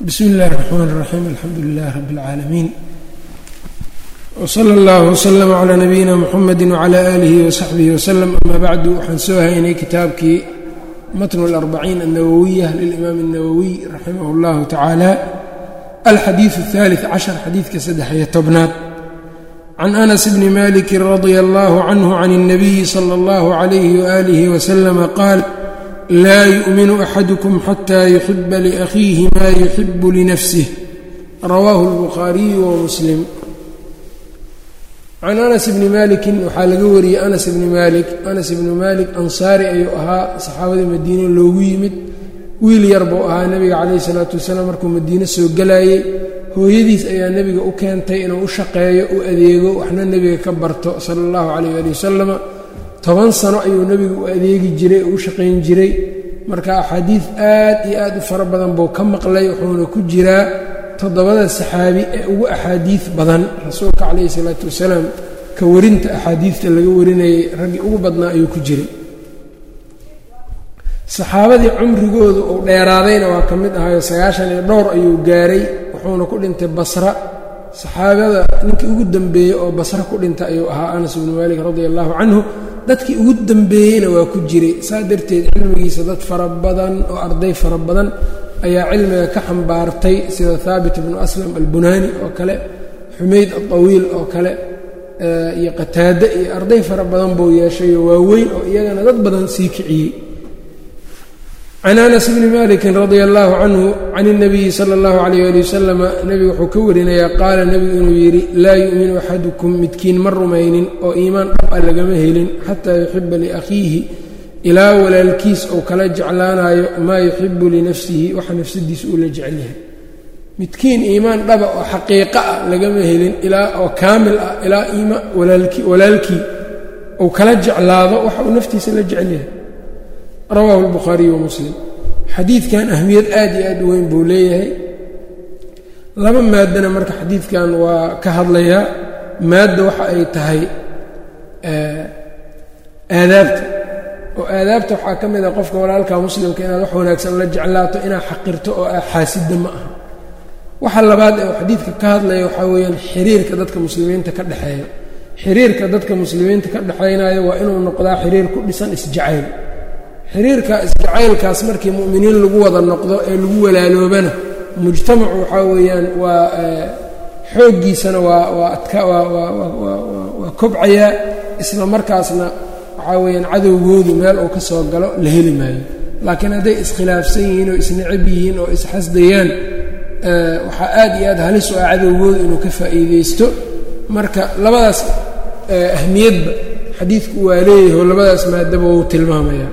bsmi اllahi الرحmn الرaxيim alxamdu lilah rab اlcaalamiin wslى اllah wslm عlى nabiyina mxamedi wعlى alih وsaxbih wslm ama bacdu waxaan soo haynay kitaabkii matn اlarbaciin الnawowiya lilimaam الnawowiy raximah اllahu tacaala alxadiiث الثالث cashar xadiidka saddex-iyo tobnaad can anas bni maliki radia اllah canh can الnabiyi slى اllah عalyh walih wslm qaal laa yu'minu axadukum xataa yuxiba liakhiihi maa yuxibu linafsih rawaahu اlbukhaariyu wa muslim can anas bni malikin waxaa laga wariyey anas bni malik anas ibni malik ansaari ayuu ahaa saxaabadii madiine loogu yimid wiil yar buu ahaa nebiga calayhi salaatu wasalaam markuu madiine soo gelayey hooyadiis ayaa nebiga u keentay inuu u shaqeeyo u adeego waxna nebiga ka barto sala allahu calayh ali wasalama toban sano ayuu nebigu u adeegi jiray oo u shaqayn jiray. Marka axaadiid aad iyo aad u fara badan buu ka maqlay wuxuuna ku jiraa toddobada saxaabi ee ugu axaadiid badan. Rasuulka calayhi salaatu wasalaam ka warinta axaadiidta laga warinayay raggii ugu badnaa ayuu ku jiray. Saxaabadii cumrigoodu uu dheeraadayna waa ka mid ahayo sagaashan iyo dhowr ayuu gaaray wuxuuna ku dhintay basra. Saxaabada ninkii ugu dambeeyey oo basra ku dhinta ayuu ahaa anas ibnu maalik radia allahu canhu dadkii ugu dambeeyeyna waa ku jiray saa darteed cilmigiisa dad fara badan oo arday fara badan ayaa cilmiga ka xambaartay sida haabit ibnu aslam albunaani oo kale xumayd alطawiil oo kale iyo qataade iyo arday fara badan buu yeeshayo waaweyn oo iyagana dad badan sii kiciyey can anas bni malikin radia allahu canhu can اnabiyi sala اllahu alayh ali wasalama nebigu wuxuu ka warinayaa qaala nebigu inuu yidhi laa yu'minu axadukum midkiin ma rumaynin oo iimaan dhab a lagama helin xataa yuxiba liakhiihi ilaa walaalkiis uu kala jeclaanayo maa yuxibu linafsihi waxa nafsadiisa uu la jecel yahay midkiin iimaan dhaba oo xaqiiqa ah lagama helin ilaa oo kaamil ah ilaa walaalkii uu kala jeclaado waxa uu naftiisa la jecel yahay rawaahu اlbukhaariyu wa muslim. Xadiidkan ahmiyad aad iyo aad u weyn buu leeyahay. Laba maadana marka xadiidkan waa ka hadlayaa maadda waxa ay tahay aadaabta. Oo aadaabta waxaa ka mid ah qofka walaalka muslimka inaad wax wanaagsan la jeclaato inaad xaqirto oo ah xaasidda ma aha. Waxa labaad ee xadiidka ka hadlaya waxaa weeyaan xiriirka dadka muslimiinta ka dhexeeya. Xiriirka dadka muslimiinta ka dhexaynayo waa inuu noqdaa xiriir ku dhisan isjacayl xiriirka isjacaylkaas markii mu'miniin lagu wada noqdo ee lagu walaaloobana mujtamacu waxaa weeyaan waa xooggiisana waa waa adka waa kobcayaa isla markaasna waxaa weeyaan cadowgoodu meel uu ka soo galo la heli maayo. Laakiin hadday iskhilaafsan yihiin oo isnecab yihiin oo isxasdayaan waxaa aad iyo aad halis u ah cadowgoodu inuu ka faa'iidaysto. Marka labadaas ahmiyadba xadiidku waa leeyahay oo labadaas maadaba wuu tilmaamayaa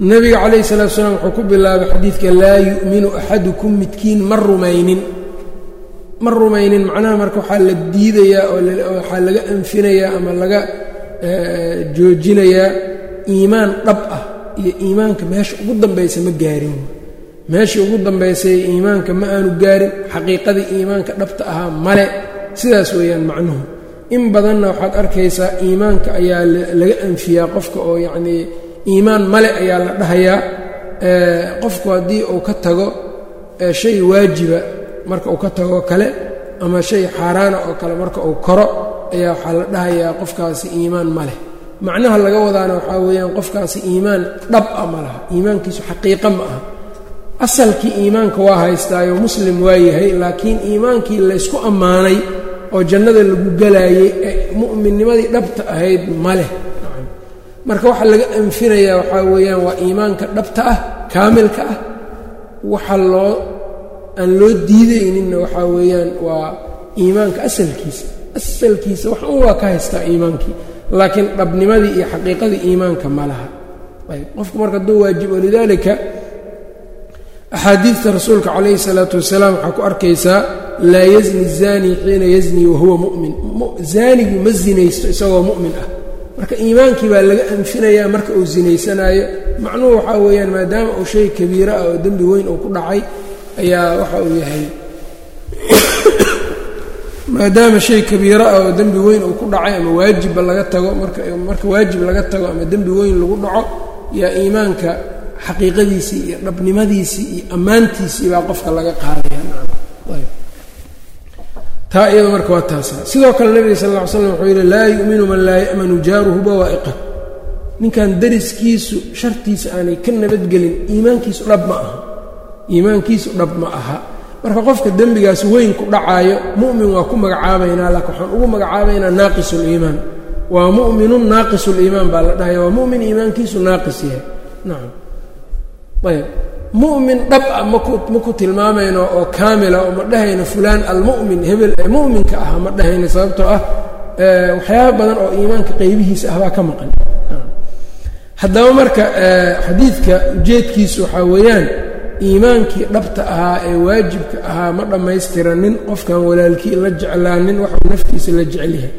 nabiga calayhi salatu salaam wuxuu ku bilaabay xadiidka laa yu'minu axadukum midkiin ma rumaynin. Ma rumaynin macnaha marka waxaa la diidayaa oo waxaa laga anfinayaa ama laga joojinayaa iimaan dhab ah iyo iimaanka meesha ugu dambaysa ma gaarin. Meeshii ugu dambaysay iimaanka ma aanu gaarin xaqiiqadii iimaanka dhabta ahaa male sidaas weeyaan macnuhu in badanna waxaad arkaysaa iimaanka ayaa laga anfiyaa qofka oo yacnii iimaan male ayaa la dhahayaa qofku haddii uu ka tago shay waajiba marka uu ka tagoo kale ama shay xaaraana oo kale marka uu koro ayaa waxaa la dhahayaa qofkaasi iimaan ma leh. Macnaha laga wadaana waxaa weeyaan qofkaasi iimaan dhab a ma laha iimaankiisu xaqiiqo ma aha. Asalkii iimaanka waa haystaayo muslim waa yahay laakiin iimaankii laysku ammaanay oo jannada lagu galaayey ee mu'minnimadii dhabta ahayd ma leh. Marka waxaa laga anfinayaa waxaa weeyaan waa iimaanka dhabta ah kaamilka ah. Waxa loo aan loo diidayninna waxaa weeyaan waa iimaanka asalkiisa. Asalkiisa wax un waa ka haystaa iimaankii laakiin dhabnimadii iyo xaqiiqadii iimaanka ma laha. Ayb qofku marka hadduu waajib walidaalika axaadiidta rasuulka calayhi salaatu wasalaam waxaa ku arkaysaa laa yazni zaani xiina yazni wahuwa mu'min. Zaanigu ma zinaysto isagoo mu'min ah. Marka iimaankii baa laga anfinayaa marka uu zinaysanaayo macnuhu waxaa weeyaan maadaama uu shay kabiiro ah oo dembi weyn uu ku dhacay ayaa waxa uu yahay. Maadaama shay kabiiro ah oo dembi weyn uu ku dhacay ama waajibba laga tago marka marka waajib laga tago ama dembi weyn lagu dhaco yaa iimaanka xaqiiqadiisii iyo dhabnimadiisii iyo ammaantiisii baa qofka laga qaadaya taa iyada marka waa taasa sidoo kale nebiga sal lla ly slam wuxuu yidhi laa yu'minu man laa ya'manu jaaruhu bawaa'iqa ninkan dariskiisu shartiisa aanay ka nabadgelin iimaankiisu dhab ma aha. Iimaankiisu dhab ma aha. Marka qofka dembigaas weyn ku dhacaayo mu'min waa ku magacaabaynaa laakiin waxaan ugu magacaabaynaa naaqisuliimaan waa mu'minun naaqisuliimaan baa la dhahaya waa mu'min iimaankiisu naaqis yahay. Nacam ayb mu'min dhab ah maku maku tilmaamayno oo kaamila oo ma dhahayno fulaan almu'min hebel ee mu'minka ah ma dhahayno sababtoo ah waxyaaba badan oo iimaanka qeybihiisa ah baa ka maqan. Haddaba marka xadiidka ujeedkiisu waxaa weeyaan iimaankii dhabta ahaa ee waajibka ahaa ma dhammaystiranin qofkan walaalkii la jeclaanin waxuu naftiisa la jecel yahay.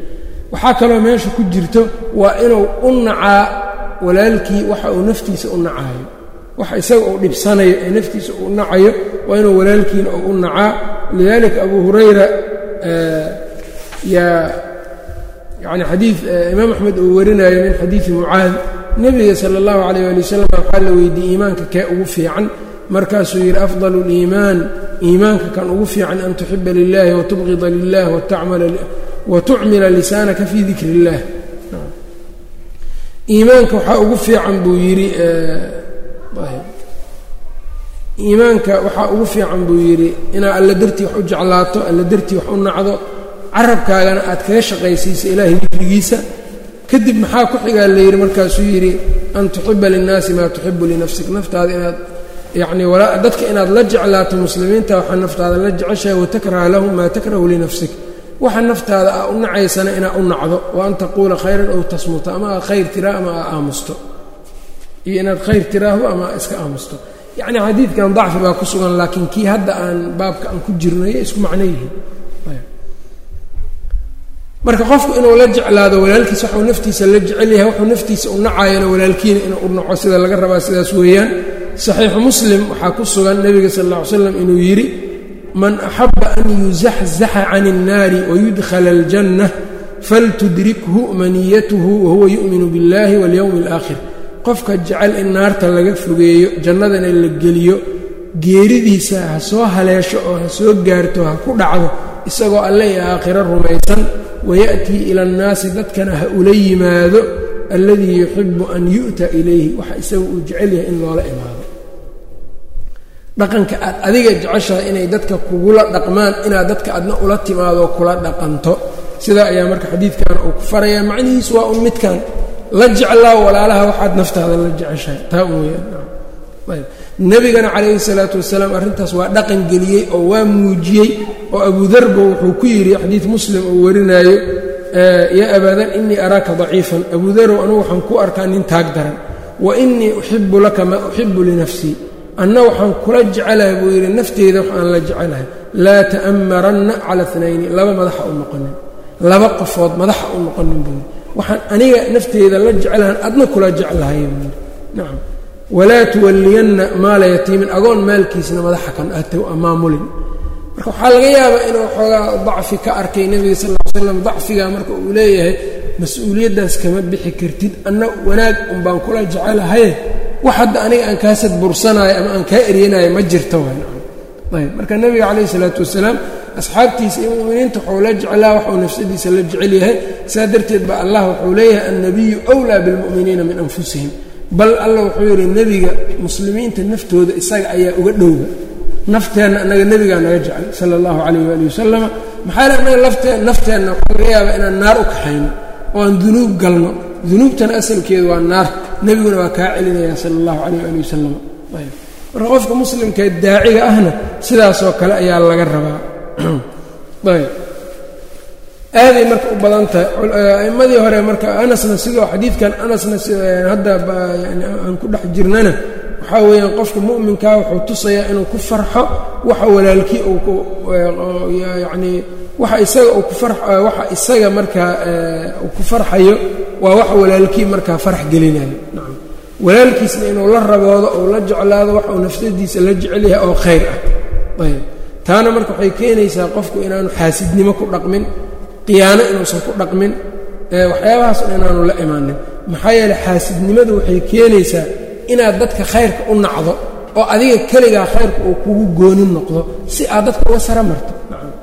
Waxaa kaloo meesha ku jirto waa inuu u nacaa walaalkii waxa uu naftiisa u nacaayo waxa isaga uu dhibsanayo ee naftiisa uu nacayo waa inuu walaalkiina u nacaa. Lidaalika abu hurayra yaa yani xadii imaam axmed uu warinayo min xadiidi mucaad. Nebiga sala allahu calayh ali wasalam waxaa la weydiiyey iimaanka kee ugu fiican? Markaasuu yidhi afdal اliimaan iimaanka kan ugu fiican an tuxiba lilahi watubqida lilah watucmila lisaanaka fii dikri اllah iimaanka waxaa ugu fiican buu yidhi iimaanka waxaa ugu fiican buu yidhi inaad alla dartii wax u jeclaato alla dartii wax u nacdo carabkaagana aad kaga shaqaysiiso ilaahay dikrigiisa kadib maxaa ku xigaa la yidhi markaasuu yidhi an tuxiba linnaasi maa tuxibu linafsik. Naftaada inaad yacnii dadka inaad la jeclaato muslimiinta waxaa naftaada la jeceshahay watakraha lahum maa takrahu linafsik. Waxa naftaada aa u nacaysana inaad u nacdo wa an taquula khayran ow tasmuta ama aad khayr tiraa ama aa aamusto iyo inaad khayr tiraahdo ama aa iska aamusto yacni xadiidkan dacfi baa ku sugan laakiin kii hadda aan baabka aan ku jirnayo isku macno yihiin marka qofku inuu la jeclaado walaalkiis waxuu naftiisa la jecel yahay wuxuu naftiisa u nacaayana walaalkiina inuu u naco sida laga rabaa sidaas weeyaan saxiixu muslim waxaa ku sugan nebiga sal alla ly slam inuu yidhi man axaba an yuzaxzaxa can الnaari wayudkhala اljanna faltudrikhu maniyatuhu wahuwa yu'minu biاllahi waاlyowmi اlaakhir qofka jecel in naarta laga fogeeyo jannadana la geliyo geeridiisa ha soo haleesho oo ha soo gaarto ha ku dhacdo isagoo alle iyo aakhiro rumaysan wayaأtii ila اnnaasi dadkana ha ula yimaado alladii yuxibu an yu'ta ilayhi waxa isaga uu jecel yahay in loola imaado. Dhaqanka aad adiga jeceshahay inay dadka kugula dhaqmaan inaad dadka adna ula timaadoo kula dhaqanto. Sidaa ayaa marka xadiidkan uu ku farayaa macnihiisu waa un midkan la jeclaa walaalaha waxaad naftaada la jeceshahay. Taa weyaan nebigana calayhi salaatu wasalaam arrintaas waa dhaqan geliyey oo waa muujiyey oo abudarba wuxuu ku yidhi xadiid muslim uu warinaayo yaa abaadan inii araaka daciifan. Abudarow anugu waxaan ku arkaa nin taag daran. Wa inii uxibu laka maa uxibu linafsii anna waxaan kula jecelahay buu yidhi nafteyda waxaan la jecelahay. Laa ta'ammaranna cala nayni laba madaxa u noqonin. Laba qofood madaxa u noqonin buu yidhi waxaan aniga nafteyda la jeclahan adna kula jeclahay nacam walaa tuwalliyanna maala yatiimin. Agoon maalkiisna madaxa kan ahtow amaamulin marka waxaa laga yaabaa inuu xoogaa dacfi ka arkay nebiga sal ly slam dacfigaa marka uu leeyahay mas'uuliyaddaas kama bixi kartid. Anna wanaag unbaan kula jecelahaye wax hadda aniga aan kaa sadbursanaayo ama aan kaa eryanayo ma jirto. Ayb marka nebiga calayhi isalaatu wasalaam asxaabtiisa iyo mu'miniinta waxuu la jeclaa waxuu nafsadiisa la jecel yahay. Saa darteed ba allah wuxuu leeyahay annabiyu wlaa bilmu'miniina min anfusihim. Bal alla wuxuu yidhi nebiga muslimiinta naftooda isaga ayaa uga dhowga nafteenna annaga nebigaa naga jecel sala allahu calayh waali wasalama maxaa le annaga lafteen nafteenna waxaa laga yaabaa inaan naar u kaxayno oo aan dunuub galno. Dunuubtana asalkeedu waa naar. Nebiguna waa kaa celinaya sala allahu calayh waali wasalam ayb marka qofka muslimkae daaciga ahna sidaasoo kale ayaa laga rabaa ayb. Aaday marka u badan tahay. A'immadii hore marka anasna sidoo xadiidkan anasna hadda yani aan ku dhex jirnana waxaa weeyaan qofka mu'minkaa wuxuu tusayaa inuu ku farxo waxa walaalkii yacnii waxa isaga uu ku far waxa isaga markaa uu ku farxayo waa waxa walaalkii markaa farax gelinayo. Nacam walaalkiisna inuu la raboodo ou la jeclaado waxa uu nafsadiisa la jecel yahay oo khayr ah. Ayb taana marka waxay keenaysaa qofku inaanu xaasidnimo ku dhaqmin khiyaano inuusan ku dhaqmin waxyaabahaas inaanu la imaanin. Maxaa yeeley xaasidnimadu waxay keenaysaa inaad dadka khayrka u nacdo oo adiga keligaa khayrka uu kugu goonin noqdo si aad dadka uga sara marto.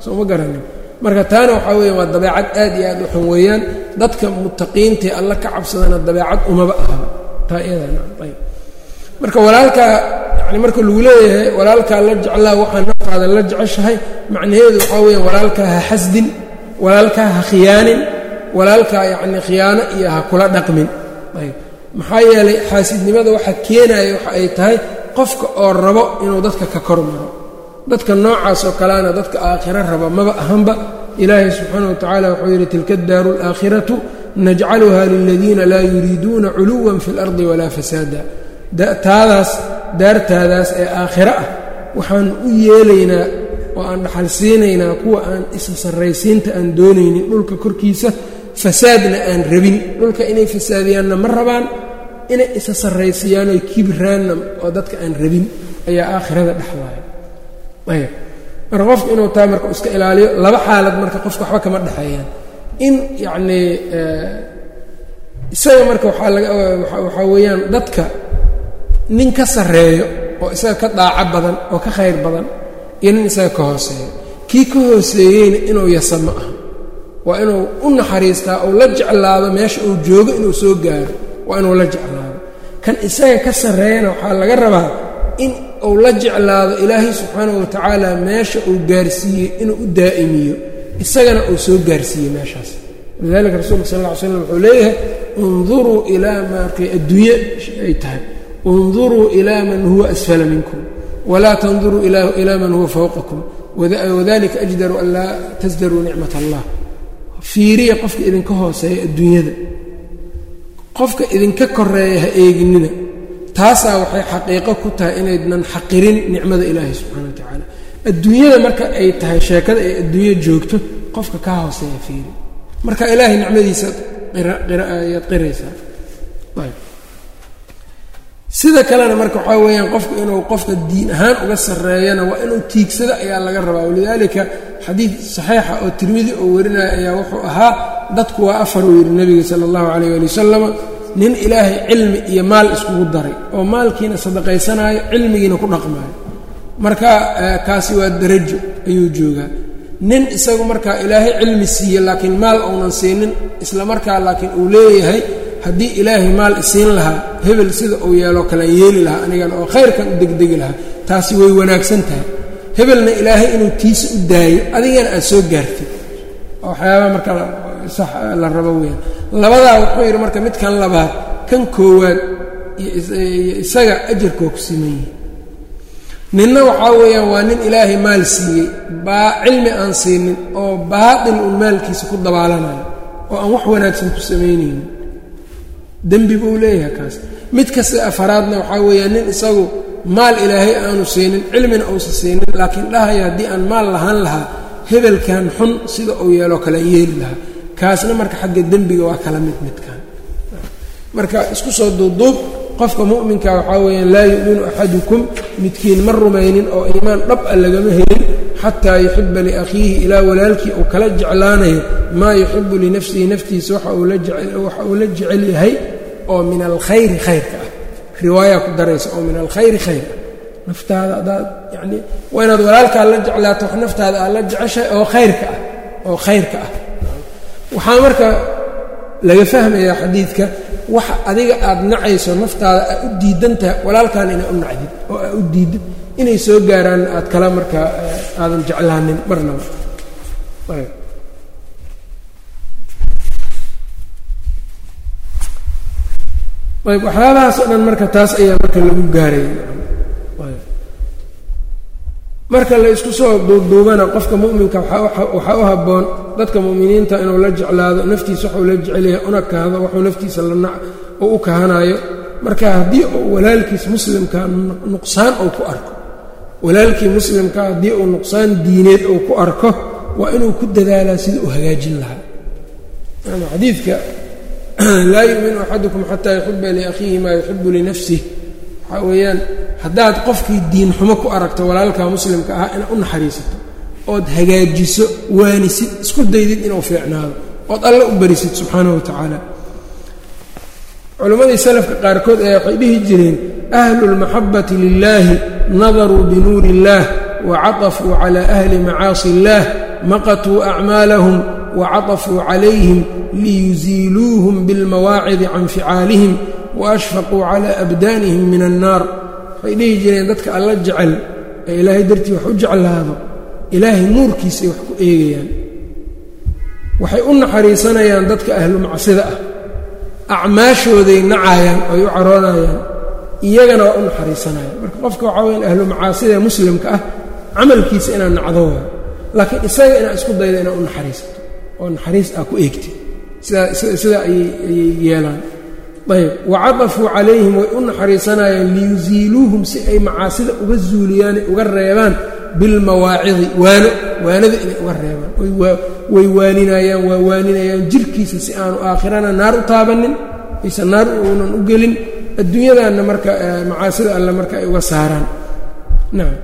Soo ma garanin. Marka taana waxaa weya waa dabeecad aad iyo aad u xun weeyaan. Dadka mutaqiintae alla ka cabsadana dabeecad umaba ahaba. Taa iyadaayb marka walaalkaa yani marka lagu leeyahay walaalkaa la jeclaa waxaa naftaada la jeceshahay macnaheedu waxaa weya walaalkaa ha xasdin walaalkaa ha khiyaanin walaalkaa yacni khiyaano iyo ha kula dhaqmin. Ayb maxaa yeelay xaasidnimada waxa keenaya waxa ay tahay qofka oo rabo inuu dadka ka kor maro. Dadka noocaas oo kaleana dadka aakhiro raba maba ahanba. Ilaahay subxaana wa tacaala wuxuu yidhi tilka daaru alaakhiratu najcaluha liladiina laa yuriiduuna culuwan fi اlardi walaa fasaada. Taadaas daartaadaas ee aakhiro ah waxaan u yeelaynaa oo aan dhaxal siinaynaa kuwa aan isa sarraysiinta aan doonaynin dhulka korkiisa fasaadna aan rabin. Dhulka inay fasaadiyaanna ma rabaan inay isa sarraysiiyaan oy kibiraanna oo dadka aan rabin ayaa aakhirada dhexlaaya ayb marka qofku inuu taa marka iska ilaaliyo laba xaalad marka qofka waxba kama dhexeeyaan. In yacnii isaga marka waxaa weeyaan dadka nin ka sarreeyo oo isaga ka daaco badan oo ka khayr badan iyo nin isaga ka hooseeyo. Kii ka hooseeyeyna inuu yasa ma aha waa inuu u naxariistaa ou la jeclaado meesha uu joogo inuu soo gaaro waa inuu la jeclaado. Kan isaga ka sarreeyana waxaa laga rabaa in uu la jeclaado ilaahay subxaanahu watacaala meesha uu gaarsiiyey inuu u daa'imiyo. Isagana uu soo gaarsiiyey meeshaas. Walidalika rasuulka sal lla ly slam wuxuu leeyahay unduruu ilaa markay adduunye ay tahay unduruu ilaa man huwa asfala minkum walaa tanduruu ilaa man huwa fawqakum wadalika ajdaru an laa tasdaruu nicmat allah fiiriya qofka idinka hooseeya adduunyada qofka idinka koreeya ha eeginina taasaa waxay xaqiiqo ku tahay inaydnan xaqirin nicmada ilaahay subxana wa tacaala adduunyada marka ay tahay sheekada ay adduunyo joogto qofka ka hooseeya fiiri marka ilaahay nicmadiisa ayaad qiraysaa sida kalena marka waxaa weeyaan qofku inuu qofka diin ahaan uga sarreeyana waa inuu tiigsado ayaa laga rabaa. Walidaalika xadiid saxiixa oo tirmidi oo warinaya ayaa wuxuu ahaa dadku waa afar uu yidhi nebiga sala allahu calayh ali wasalama nin ilaahay cilmi iyo maal iskugu daray oo maalkiina sadaqaysanaayo cilmigiina ku dhaqmaayo. Marka kaasi waa darajo ayuu joogaa. Nin isagu markaa ilaahay cilmi siiye laakiin maal uunan siinin isla markaa laakiin uu leeyahay haddii ilaahay maal isiin lahaa hebel sida uu yeeloo kalean yeeli lahaa anigana oo khayrkan u degdegi lahaa taasi way wanaagsan tahay. Hebelna ilaahay inuu tiisa u daayo adigana aad soo gaartid oo waxyaabaa marka sax la rabo weyaan labadaa wuxuu yidhi marka midkan labaad kan koowaad iyo isaga ajarkoo ku siman yihi ninna waxaa weeyaan waa nin ilaahay maal siiyey baa cilmi aan siinin oo baatil un maalkiisa ku dabaalanayo oo aan wax wanaagsan ku samaynaynin dembi buu leeyahay kaas. Mid kasta afaraadna waxaa weeyaan nin isagu maal ilaahay aanu siinin cilmina uusa siinin laakiin dhahaya haddii aan maal lahaan lahaa hebelkan xun sida uu yeeloo kale yeeli lahaa. Kaasna marka xagga dembiga waa kala mid midkan marka isku soo duubduub qofka mu'minka waxaa weeyaan laa yu'minu axadukum midkiin ma rumaynin oo iimaan dhab a lagama helin xataa yuxiba liakhiihi ilaa walaalkii uu kala jeclaanayo maa yuxibu linafsihi naftiisa waxa uu la jecel yahay oo min alkhayri khayrka ah. Riwaayaa ku daraysa oo min alkhayri khayr ah naftaada adaad yani waa inaad walaalkaa la jeclaato wax naftaada aad la jeceshahay oo khayrka ah oo khayrka ah. Waxaa marka laga fahmayaa xadiidka waxa adiga aad nacayso naftaada aad u diidan tahay walaalkaana inaa u nacdid oo aad u diidid inay soo gaaraanna aad kala markaa aadan jeclaanin marnaba ayb. Waxyaabahaas dhan marka taas ayaa marka lagu gaaraya marka la isku soo duubduubana qofka mu'minka waxaa u habboon dadka mu'miniinta inuu la jeclaado naftiisa waxuu la jecelyahay una kahdo waxuu naftiisa uu u kahanayo marka haddii uu walaalkiis muslimka nuqsaan uu ku arko walaalkii muslimka haddii uu nuqsaan diineed uu ku arko waa inuu ku dadaalaa sida uu hagaajin lahaa. Xadiidka laa yu'minu axadukum xataa yuxiba liakhiihi maa yuxibu linafsih waxaa weeyaan haddaad qofkii diin xumo ku aragto walaalka muslimka ah inaad u naxariisato ood hagaajiso waanisid isku daydid inuu fiicnaado ood alle u barisid subxaanahu wa tacaala culimmadii salafka qaarkood ayaa waxay dhihi jireen ahlu lmaxabati lilaahi nadaruu binuuri illaah wacatafuu cala ahli macaasi illaah maqatuu acmaalahum wacatafuu calayhim liyusiiluuhum bilmawaacidi can ficaalihim waashfaquu calaa abdaanihim min annaar. Waxay dhihi jireen dadka alla jecel ee ilaahay dartii wax u jeclaado ilaahay nuurkiisay wax ku eegayaan waxay u naxariisanayaan dadka ahlu macsida ah acmaashooday nacayaan oy u caroonayaan iyagana waa u naxariisanayaan. Marka qofka waxaa weyaan ahlu macaasida muslimka ah camalkiisa inaad nacdo waayo laakiin isaga inaad isku dayda inaad u naxariisato oo naxariis ah ku eegti sidaa ayay yeelaan. Ayb wacadafuu calayhim way u naxariisanayaan liyusiiluuhum si ay macaasida uga zuuliyaane uga reebaan bilmawaacidi. Waano waanada inay uga reebaan. Way waaninayaan waa waaninayaan jirkiisa si aanu aakhirana naar u taabanin aysan naar uunan u gelin. Adduunyadaanna marka macaasida alle marka ay uga saaraan. Nacam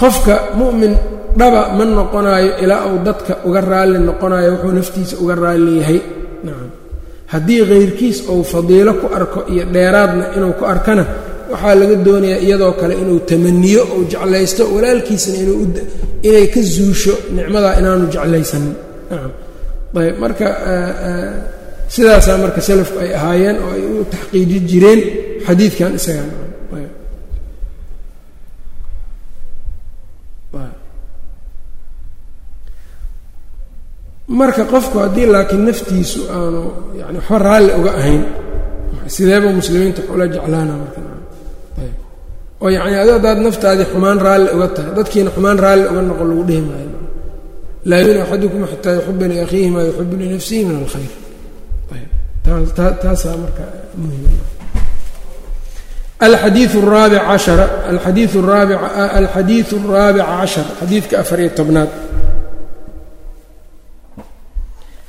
qofka mu'min dhaba ma noqonaayo ilaa uu dadka uga raalli noqonayo wuxuu naftiisa uga raalli yahay. Nacam haddii khayrkiis uu fadiilo ku arko iyo dheeraadna inuu ku arkana waxaa laga doonayaa iyadoo kale inuu tamaniyo uu jeclaysto walaalkiisana inay ka zuusho nicmadaa inaanu jeclaysanin ayb marka sidaasaa marka salafku ay ahaayeen oo ay u taxqiiji jireen xadiidkan isagaa marka qofku haddii laakiin naftiisu aanu yani waxba raalli uga ahayn sideeba muslimiinta ula jeclaana marka oo yacni ado adaad naftaadii xumaan raalli uga tahay dadkiina xumaan raalli uga noqo lagu dhihi maayo. Laa yumin axadukum xataa yuxiba liakhiihi maa yuxibu linafsihi min alkhayr. Taasaa markaa muhimalxadiiu araabic cashara alxadiiu raabic alxadiiu araabic cashar xadiidka afariyo tobnaad.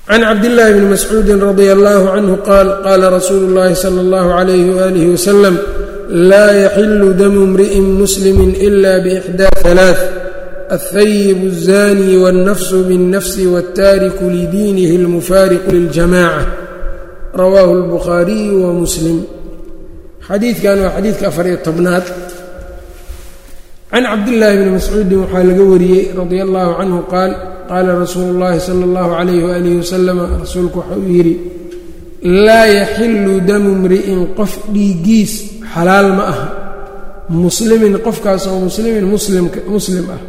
Can cabdillaahi bni mascuudin radia allahu canhu qaal qaala rasuulu llaahi sala allahu alayhi waalihi wasalam laa yaxilu damu imri'in muslimi ila bixdaa halaaث althayib الzani wاlnafsu biاlnafsi wاltaariku lidiinihi اlmufaariqu liljamaca rawaahu اlbukhaariyu wa muslim xadiidkan waa xadiidka afariyo tobnaad can cabdillaahi bni mascuudin waxaa laga wariyey radia allahu canhu qaal qaala rasuulu اllahi sala اllahu calayh waalihi wasalama rasuulku waxa uu yidhi laa yaxilu damu mri'in qof dhiiggiis xalaal ma aha. Muslimin qofkaas oo muslimin muslim ah.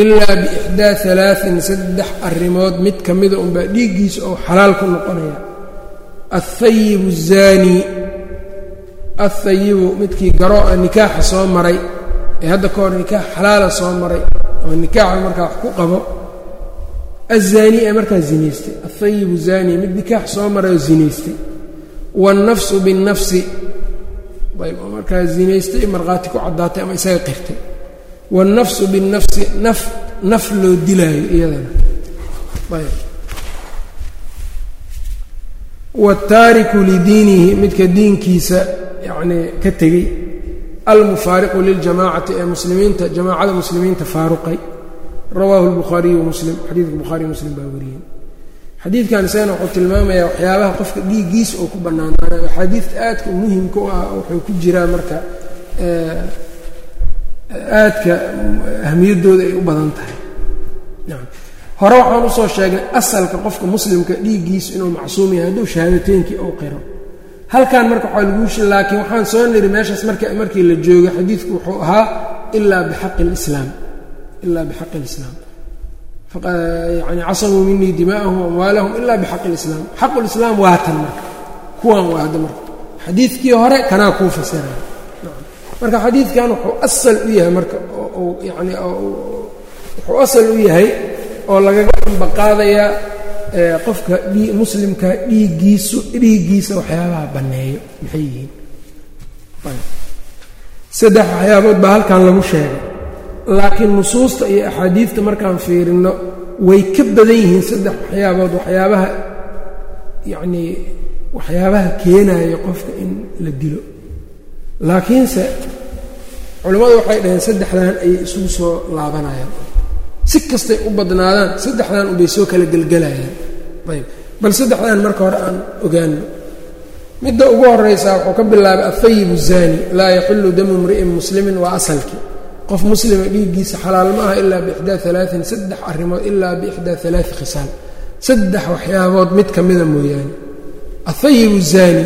Ilaa biixdaa alaain saddex arrimood mid ka mida unbaa dhiiggiisa oo xalaal ku noqonaya. Athayibu zaanii athayibu midkii garoo ah nikaaxa soo maray ee hadda ka hor nikaax xalaala soo maray oo nikaaxa markaa wax ku qabo. Azaanii ee markaa zinaystay. Athayibu zaanii mid nikaax soo maray oo zinaystay. Waannafsu binafsi ayb oo markaa zinaystay markhaati ku caddaatay ama isaga qirtay wاlnafsu biالnafsi naf naf loo dilaayo iyadana ayb wاtaariku lidiinihi midka diinkiisa yacnii ka tegey almufaariqu liljamacati ee muslimiinta jamaacada muslimiinta faaruqay rawaahu اlbukhaariyu muslim xadiidka bukhaariy muslim baa wariyey xadiidkan isagana wuxuu tilmaamayaa waxyaabaha qofka dhiiggiisa oo ku bannaanaanayo axaadiidta aadka muhimka u ah wuxuu ku jiraa marka aadka ahmiyaddooda ay u badan tahay. Hore waxaan u soo sheegnay asalka qofka muslimka dhiiggiisu inuu macsuum yahay hadduu shahaadateynkii ou qiro. Halkan marka waxaa laguu laakiin waxaan soo niri meeshaas marka markii la joogay xadiidku wuxuu ahaa ilaa bixaqi lislaam ilaa bixaqi lislaam yani casabuu minii dimaa'ahum amwaalahum ilaa bixaqi lislaam xaqu lislaam waa tan marka kuwan waa marka xadiidkii hore kanaa kuu fasiraya marka xadiidkan wuxuu asal u yahay marka yani wuxuu asal u yahay oo lagaga ambaqaadayaa qofka muslimka dhiiggiisu dhiiggiisa waxyaabaha banneeyo maxay yihiin saddex waxyaabood baa halkan lagu sheegay laakiin nusuusta iyo axaadiidta markaan fiirinno way ka badan yihiin saddex waxyaabood waxyaabaha yacnii waxyaabaha keenayo qofka in la dilo. Laakiinse culimmadu waxay dhaheen saddexdan ayay isugu soo laabanayaan. Si kastay u badnaadaan saddexdan unbay soo kala gelgelayaan ayb bal saddexdan marka hore aan ogaano midda ugu horaysaa wuxuu ka bilaabay athayib الzani laa yaxillu damu mri'in muslimin waa asalkii qof muslima dhiiggiisa xalaal ma aha ilaa biixdaa alaain saddex arrimood ilaa biixdaa alaai khisaal saddex waxyaabood mid ka mida mooyaane. Athayib الzani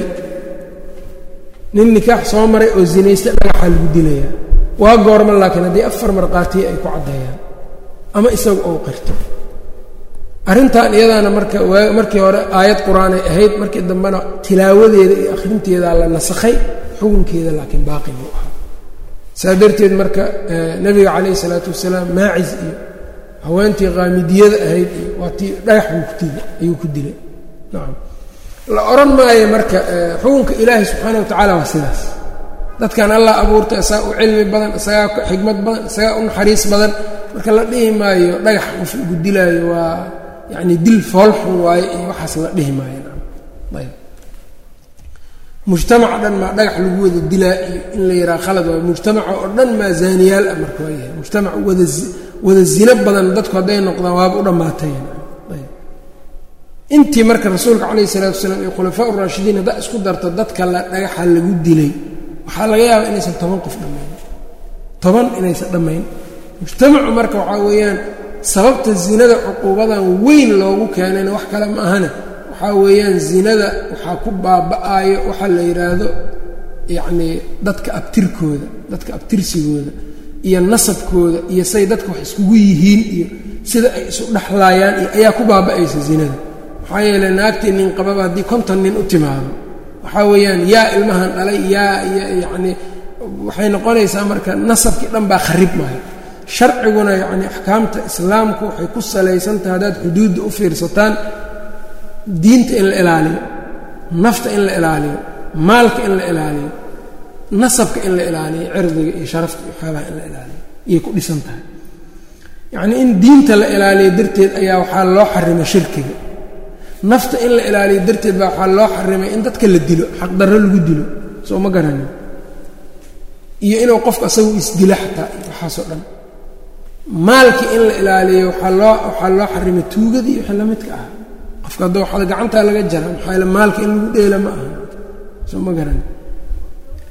nin nikaax soo maray oo zinaysta dhagaxaa lagu dilayaa waa goorma laakiin haddii afar markhaatiya ay ku caddeeyaan ama isagu ou qirto. Arrintan iyadaana marka markii hore aayad qur'aanay ahayd markii dambena tilaawadeeda iyo akhrinteedaa la nasakhay xukunkeeda laakiin baaqi buu ahaa saa darteed marka nebiga calayhi isalaatu wasalaam maacis iyo haweentii qaamidiyada ahayd iyo waa tii dhagax ayuu ku dilay. Nacam la odhan maayo marka xukunka ilaahay subxaana wa tacaala waa sidaas. Dadkan allah abuurta isagaa u cilmi badan isagaa xikmad badan isagaa u naxariis badan. Marka la dhihi maayo dhagax qof lagu dilaayo waa yacni dil foolxun waayo iyo waxaas la dhihi maayo. Ayb mujtamaca dhan maa dhagax lagu wada dilaa iyo in la yidhaha khalad waayo mujtamaca oo dhan maa zaaniyaal ah marka waa yahay mujtamac wada wada zino badan dadku hadday noqdaan waaba u dhammaatay. Intii marka rasuulka calayhi isalaatu wasalaam iyo khulafaa uraashidiin haddaa isku darto dadka la dhagaxa lagu dilay waxaa laga yaabaa inaysan toban qof dhammayn. Toban inaysan dhammayn. Mujtamacu marka waxaa weeyaan sababta zinada cuquubadan weyn loogu keenayna wax kale ma ahane waxaa weeyaan zinada waxaa ku baaba'aayo waxaa la yidhaahdo yacnii dadka abtirkooda dadka abtirsigooda iyo nasabkooda iyo say dadka wax iskugu yihiin iyo sida ay isu dhexlaayaan iyo ayaa ku baaba'aysa zinada. Maxaa yeeley naagtii nin qababa haddii konton nin u timaado waxaa weeyaan yaa ilmahan dhalay yaa yacnii waxay noqonaysaa marka nasabkii dhan baa kharib maayo sharciguna yacni axkaamta islaamku waxay ku salaysan tahay haddaad xuduudda u fiirsataan diinta in la ilaaliyo nafta in la ilaaliyo maalka in la ilaaliyo nasabka in la ilaaliyo cirdiga iyo sharafta iyo waxyaabaha in la ilaaliyo iyay ku dhisan tahay. Yacnii in diinta la ilaaliyo darteed ayaa waxaa loo xarimay shirkiga. Nafta in la ilaaliyo darteed baa waxaa loo xarimay in dadka la dilo xaqdarro lagu dilo soo ma garanin. Iyo inuu qofku asagu isdilo xataa waxaasoo dhan. Maalkii in la ilaaliyo waxaa loo waxaa loo xarimay tuugadii wixii la midka ah qofka hadda waxaad gacantaa laga jara maxaa yaele maalka in lagu dheela ma aha. Soo ma garanin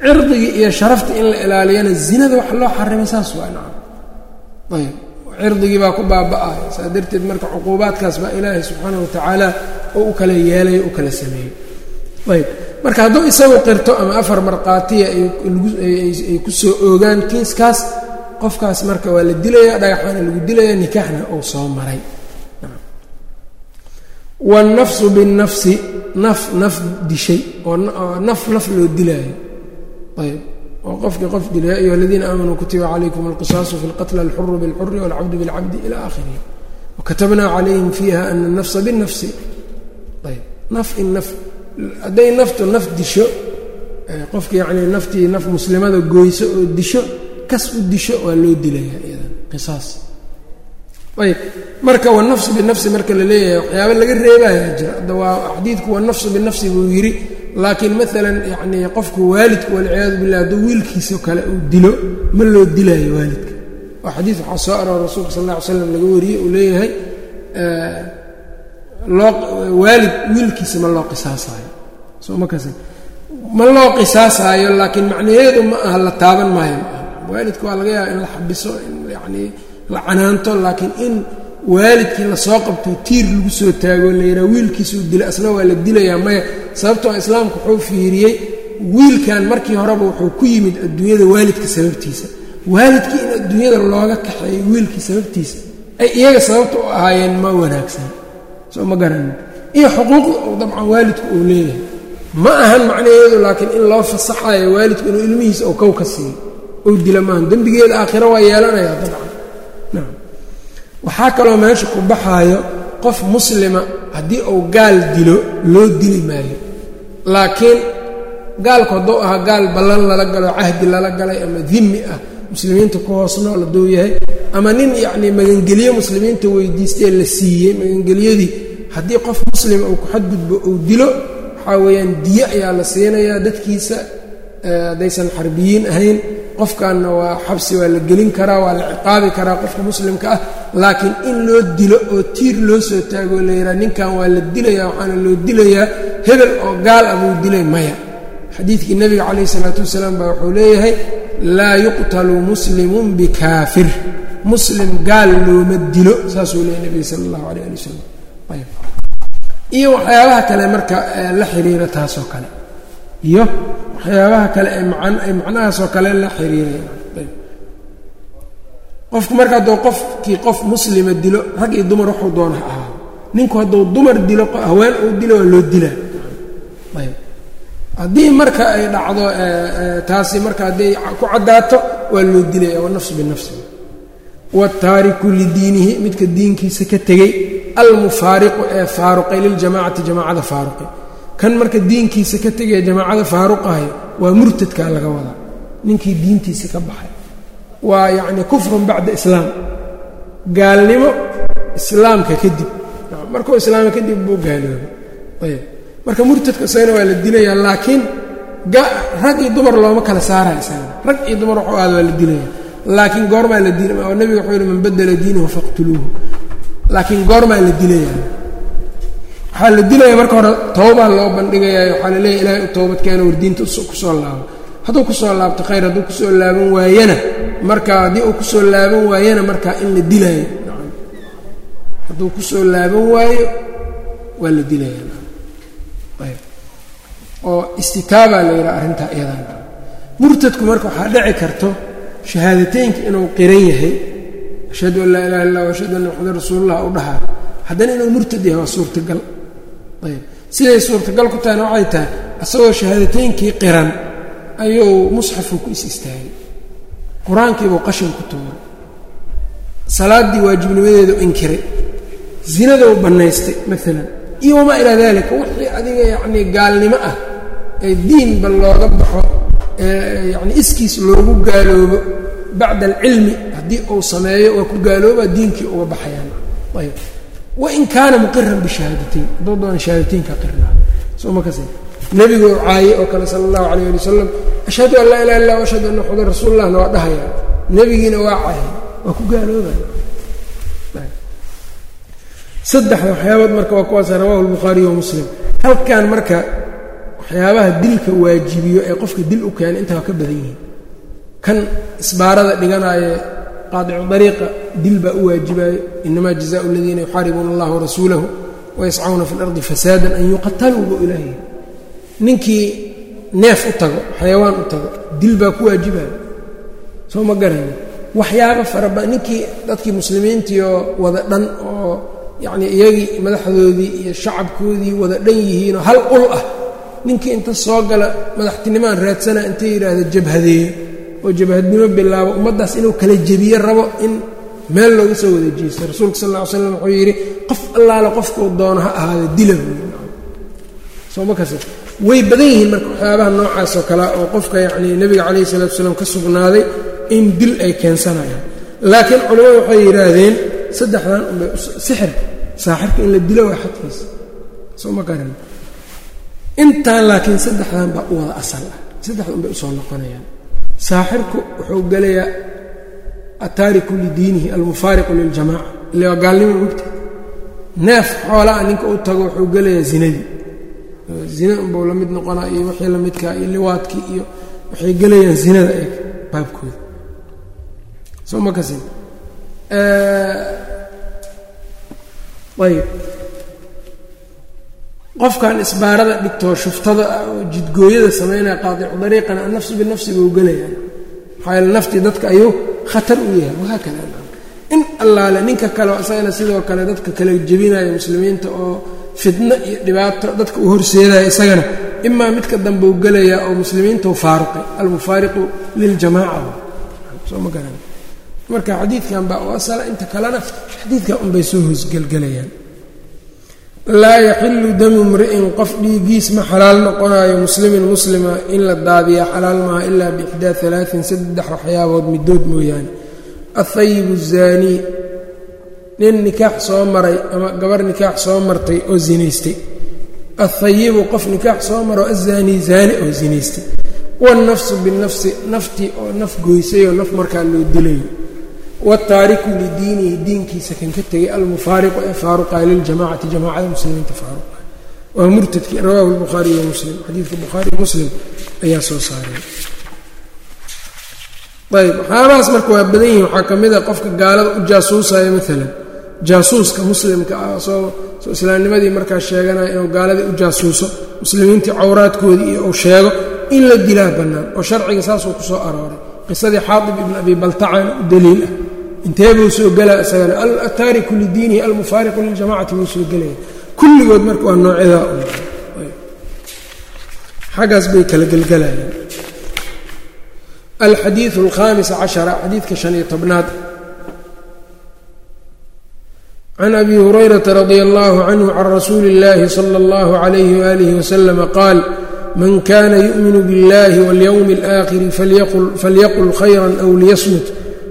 cirdigii iyo sharafta in la ilaaliyana zinada waxa loo xarimay saas waa nacam ayb cirdigii baa ku baaba'aya saa darteed marka cuquubaadkaas baa ilaahay subxaanah watacaala oo u kala yeelayo u kala sameeyey. Ayb marka hadduu isagu qirto ama afar markhaatiya ay ku soo oogaan kiiskaas qofkaas marka waa la dilaya dhagaxaana lagu dilaya nikaaxna uu soo maray wاnnafsu biالnafsi naf naf dishay oo naf naf loo dilaayo ayb oo qofkii qof dilay ya ayuha aladiina aamanuu kutiba calaykum alqisaasu fi اlqatla alxuru biاlxuri wاlcabdu biاlcabdi ilى aakhirihi wakatabnaa calayhim fiiha ana الnafsa biالnafsi ayb naf in naf hadday naftu naf disho qofki yacnii naftii naf muslimada gooyso oo disho kas u disho waa loo dilaya iyadan qisaas ayb marka wanafsu binafsi marka la leeyahay waxyaaba laga reebayaa jira. Hadda waa xadiidku wanafsu binafsi buu yidhi laakiin maalan yacnii qofku waalidku walciyaadu billah hadduu wiilkiisao kale uu dilo ma loo dilaayo waalidka. Oo xadiid waxaa soo aroora rasuulka sal alla slam laga wariyey uu leeyahay loo waalid wiilkiisa ma loo qisaasaayo soo ma loo qisaasaayo laakiin macnaheedu ma aha la taaban maayo. Ma aha waalidka waa laga yaaba in la xabiso in yacnii la canaanto laakiin in waalidkii la soo qabto tiir lagu soo taago la yidhaha wiilkiisuu dila asna waa la dilayaa maya. Sababtoo islaamku wuxuu fiiriyey wiilkan markii horeba wuxuu ku yimid adduunyada waalidka sababtiisa. Waalidkii in adduunyada looga kaxeeyo wiilkii sababtiisa ay iyaga sababta u ahaayeen ma wanaagsan. Soo ma garanin iyo xuquuqda uu dabcan waalidku uu leeyahay. Ma ahan macnaheedu laakiin in loo fasaxayo waalidku inuu ilmihiisa oo kow ka siiyo ou dila maahan. Dembigeeda aakhiro waa yeelanayaa dabcan waxaa kaloo meesha ku baxaayo qof muslima haddii uu gaal dilo loo dili maayo. Laakiin gaalku hadduu ahaa gaal ballan lala galo cahdi lala galay ama dimi ah muslimiinta ku hoos nool hadduu yahay ama nin yacnii magangelyo muslimiinta weydiistee la siiyey magangelyadii haddii qof muslima uu ku xadgudbo uu dilo waxaa weeyaan diyo ayaa la siinayaa dadkiisa haddaysan xarbiyiin ahayn qofkanna waa xabsi waa la gelin karaa waa la ciqaabi karaa qofka muslimka ah. Laakiin in loo dilo oo tiir loo soo taagoo la yidhaha ninkan waa la dilayaa waxaana loo dilayaa hebel oo gaal ah buu dilay maya. Xadiidkii nebiga calayh isalaatu wasalaam baa wuxuu leeyahay laa yuqtalu muslimun bikaafir. Muslim gaal looma dilo saasuu leeyahy nebiga sala allahu alayh ali wasalam ayb iyo waxyaabaha kale marka la xiriira taasoo kale iyo waxyaabaha kale ay macnahaasoo kale la xiriiraya. Ayb. Qofku marka hadduu qofkii qof muslima dilo rag iyo dumar waxuu doona ha ahaado ninku hadduu dumar dilo haween uu dilo waa loo dilaa. Haddii marka ay dhacdo taasi marka hadday ku caddaato waa loo dilaya wanafsu binafsi wataariku lidiinihi midka diinkiisa ka tegey almufaariqu ee faaruqay liljamacati jamaacada faaruqi kan marka diinkiisa ka tegaya jamaacada faaruqahay waa murtadkaa laga wadaa. Ninkii diintiisa ka baxay. Waa yacni kufrun bacda islaam. Gaalnimo islaamka kadib. Markuu islaamka kadib buu gaaloobay ayb marka murtadka isagana waa la dilayaa laakiin rag iyo dumar looma kala saaraya isagana rag iyo dumar waxu aada waa la dilaya laakiin goormaa la dil nebiga wuxuu yihi man badela diinahu faqtuluuhu. Laakiin goormaa la dilaya waxaa la dilaya marka hore towbaa loo bandhigayayo waxaa la leeyahy ilahay u toobad keena war ku soo laabo hadduu ku soo laabto khayr hadduu ku soo laaban waayana marka haddii uu ku soo laaban waayana markaa in la dilaayo hadduu ku soo laaban waayo waa la dilaya oo istitaabaa la yidhaha arrintaa iyadan murtadku marka waxaa dhici karto shahaadateynka inuu qiran yahay ashhadu an laa ilaha illah ashhadu anna maxamed rasuulullah u dhahaa. Haddana inuu murtad yahay waa suurtagal ayb. Siday suurtagal ku tahayna waxay tahay isagoo shahaadateynkii qiran ayuu musxafku ku is istaagay. Qur'aankiibuu qashin ku tuuray. Salaaddii waajibnimadeedu inkiray. Zinadou bannaystay maalan iyo wamaa ilaa dalika wixii adiga yacnii gaalnimo ah ee diinba looga baxo yani iskiis loogu gaaloobo bacda alcilmi haddii uu sameeyo waa ku gaalooba diinkii uga baxayaan. Ayb wain kaana muqiran bishahaadateyn hadduu doona shahaadateynka qirnaa soo ma kas nebiguu caayey oo kale sala allahu calayh ali wasalam ashhadu an laa ilaha illah ashhadu anna maxadan rasuulullahna waa dhahayaa nebigiina waa caayay waa ku gaaloobaya saddexda waxyaabood marka waa kuwaas rawahu lbukhaariy wa muslim halkan marka waxyaabaha dilka waajibiyo ee qofka dil u keenay intaa ka badan yihiin kan isbaarada dhiganaaye qaadicu dariiqa dil baa u waajibaayo inamaa jazaau aladiina yuxaaribuuna allaha warasuulahu wayascauna fi lardi fasaadan an yuqataluu buu ilaahay ninkii neef u tago xayawaan u tago dil baa ku waajibayo soo ma garani waxyaaba faraba ninkii dadkii muslimiintiioo wada dhan oo yacnii iyagii madaxdoodii iyo shacabkoodii wada dhan yihiinoo hal ul ah ninkii inta soo gala madaxtinimaan raadsana inta yidhaahda jabhadeeyo oo jabhadnimo bilaabo ummaddaas inuu kala jebiye rabo in meel looga soo wada jeestay rasuulka sal lla ly slam wuxuu yidhi qof allaale qofkuu doono ha ahaada dila soo ma kas way badan yihiin marka waxyaabaha noocaasoo kale oo qofka yacnii nebiga calayhi salatu wasalaam ka sugnaaday in dil ay keensanayaan. Laakiin culimmadu waxay yidhaahdeen saddexdan unbay sixir saaxirka in la dilo waa xadkiisa. Soo ma garan intaan laakiin saddexdan baa u wada asal ah. Saddexda unbay u soo noqonayaan saaxirku wuxuu gelayaa ataariku lidiinihi almufaariqu liljamaca ile waa gaalnimo mogta neef xoolaa ninka u tago wuxuu gelayaa zinadii. Zina unbuu la noqonaa iyo wixii la midkaa iyo liwaadkii iyo waxay gelayaan zinada eeg baabkooda. Soo ma kasin ayb qofkan isbaarada dhigtoo shuftada ah oo jidgooyada samaynaya qaadicu dariiqana annafsu binafsi buu gelayaa maxaa yaele naftii dadka ayuu khatar u yahay. Wahaakada in allaale ninka kale isagana sidoo kale dadka kala jebinaya muslimiinta oo fitno iyo dhibaato dadka uu horseedaya isagana imaa midka dambeu gelayaa oo muslimiintau faaruqay almufaariqu liljamaaca. Soo ma garan. Marka xadiidkan baa u asala inta kalena xadiidkan unbay soo hoosgelgelayaan laa yaxilu damu mri'in qof dhiigiis ma xalaal noqonayo muslimin muslima in la daadiya xalaal maaha ilaa biixdaa alaain saddex waxyaabood midood mooyaane. Ahayibu zaanii nin nikaax soo maray ama gabar nikaax soo martay oo zinaystay. Ahayibu qof nikaax soo maro azaanii zaani oo zinaystay. Wاlnafsu binnafsi naftii oo naf goysayoo naf markaa loo dilayo wاtaariku lidiinihi diinkiisa kan ka tegay almufaariqu ee faaruqaay liljamacati jamacada muslimiinta faaruqaay waa murtadkii rawaahu lbukhaariy wa muslim. Xadiidka bukhaariy muslim ayaa soo saaray. Ayb waxyaabahaas marka waa badan yihiin waxaa ka mid a qofka gaalada u jaasuusaya maalan jaasuuska muslimka ah soo islaamnimadii markaa sheeganaya inuu gaaladii u jaasuuso muslimiintii cawraadkoodii iyo uu sheego in la dilaa bannaan. Oo sharciga saasuu ku soo arooray. Qisadii xaadib ibn abi baltacan u daliil ah intee buu soo gelaa isagana altaariku lidiinihi almufaariqu liljamacati buu soo gelaya kulligood marka waa noocyadaa xaggaas bay kala gelgelayaan alxadiiu alkhamis cashara xadiidka shan iyo tobnaad can abi hurayrata radia allahu canhu can rasuuli اllahi salى اllahu عalayh walih waslama qaal man kana yu'minu biاllahi waاlyowmi اlآakhiri falyaqul khayra aw liyasmut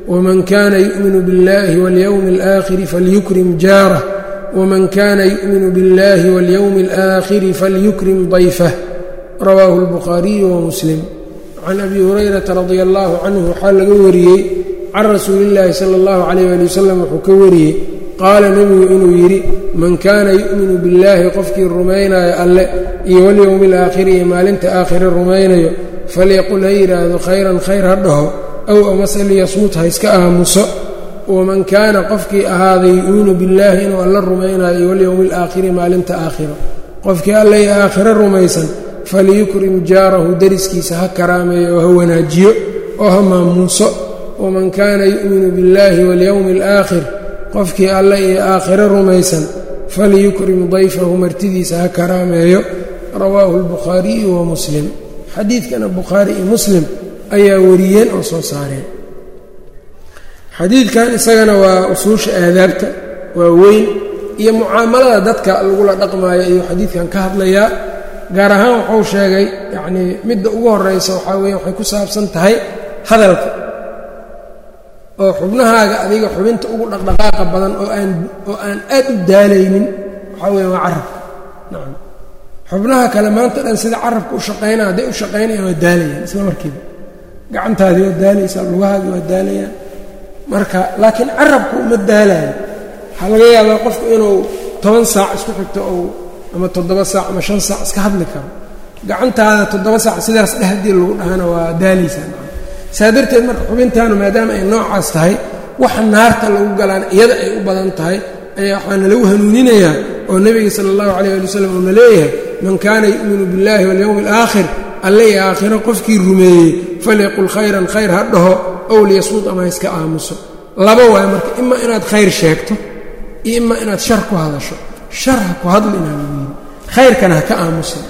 wman kana yu'minu biاllahi waاlyowmi اlآakhiri falyukrim jaarah wman kana yu'minu biاllahi waاlyowmi اlآakhiri falyukrim dayfah rawaahu اlbukhaariyu wamuslim can abi hurayrata radia allahu canhu waxaa laga wariyey can rasuuli اllahi salى اllahu عalayh ali wasalam wuxuu ka wariyey qaala nebigu inuu yidhi man kaana yu'minu billaahi qofkii rumaynayo alle iyo walyowmi alaakhiri iyo maalinta aakhire rumaynayo falyaqul ha yidhaahdo khayran khayr ha dhaho ow amase liyasmut ha iska aamuso. Waman kaana qofkii ahaaday yu'minu billaahi inuu alle rumaynayo walyowmi alaakhiri maalinta aakhiro. Qofkii alle iyo aakhiro rumaysan falyukrim jaarahu deriskiisa ha karaameeyo oo ha wanaajiyo oo ha maamuuso. Waman kaana yu'minu billaahi walyowmi alaakhir qofkii alle iyo aakhiro rumaysan falyukrim dayfahu martidiisa ha karaameeyo. Rawaahu albukhaariyu wa muslim. Xadiidkana bukhaari iyo muslim ayaa wariyeen oo soo saareen. Xadiidkan isagana waa usuusha aadaabta waa weyn iyo mucaamalada dadka lagula dhaqmaayo ayuu xadiidkan ka hadlayaa. Gaar ahaan wuxuu sheegay yacnii midda ugu horraysa waxaa weeye waxay ku saabsan tahay hadalka oo xubnahaaga adiga xubinta ugu dhaqdhaqaaqa badan oo aan oo aan aad u daalaynin waxaa weeye waa carabka nacam xubnaha kale maanta dhan sida carabka u shaqaynaa hadday u shaqaynayaan waa daalayaan isla markiiba gacantaadii waa daalaysaa lugahaagii waa daalayaan marka laakiin carabku uma daalayo waxaa laga yaabaa qofku inuu toban saac isku xigto ou ama toddoba saac ama shan saac iska hadli karo. Gacantaada toddoba saac sidaas dheh haddii lagu dhahana waa daalaysaa saa darteed marka xubintaanu maadaama ay noocaas tahay waxa naarta lagu galaan iyada ay u badan tahay ayaa waxaana lagu hanuuninayaa oo nebiga sala allahu calayh ali wasalam uuna leeyahay man kaana yu'minu biاllahi walyowmi alaakhir alle iyo aakhiro qofkii rumeeyey falyaqul khayran khayr ha dhaho ow liyasmud ama iska aamuso. Laba waayo marka ima inaad khayr sheegto iyo ima inaad shar ku hadasho. Shar ha ku hadli inaan yihiin khayrkana ha ka aamusan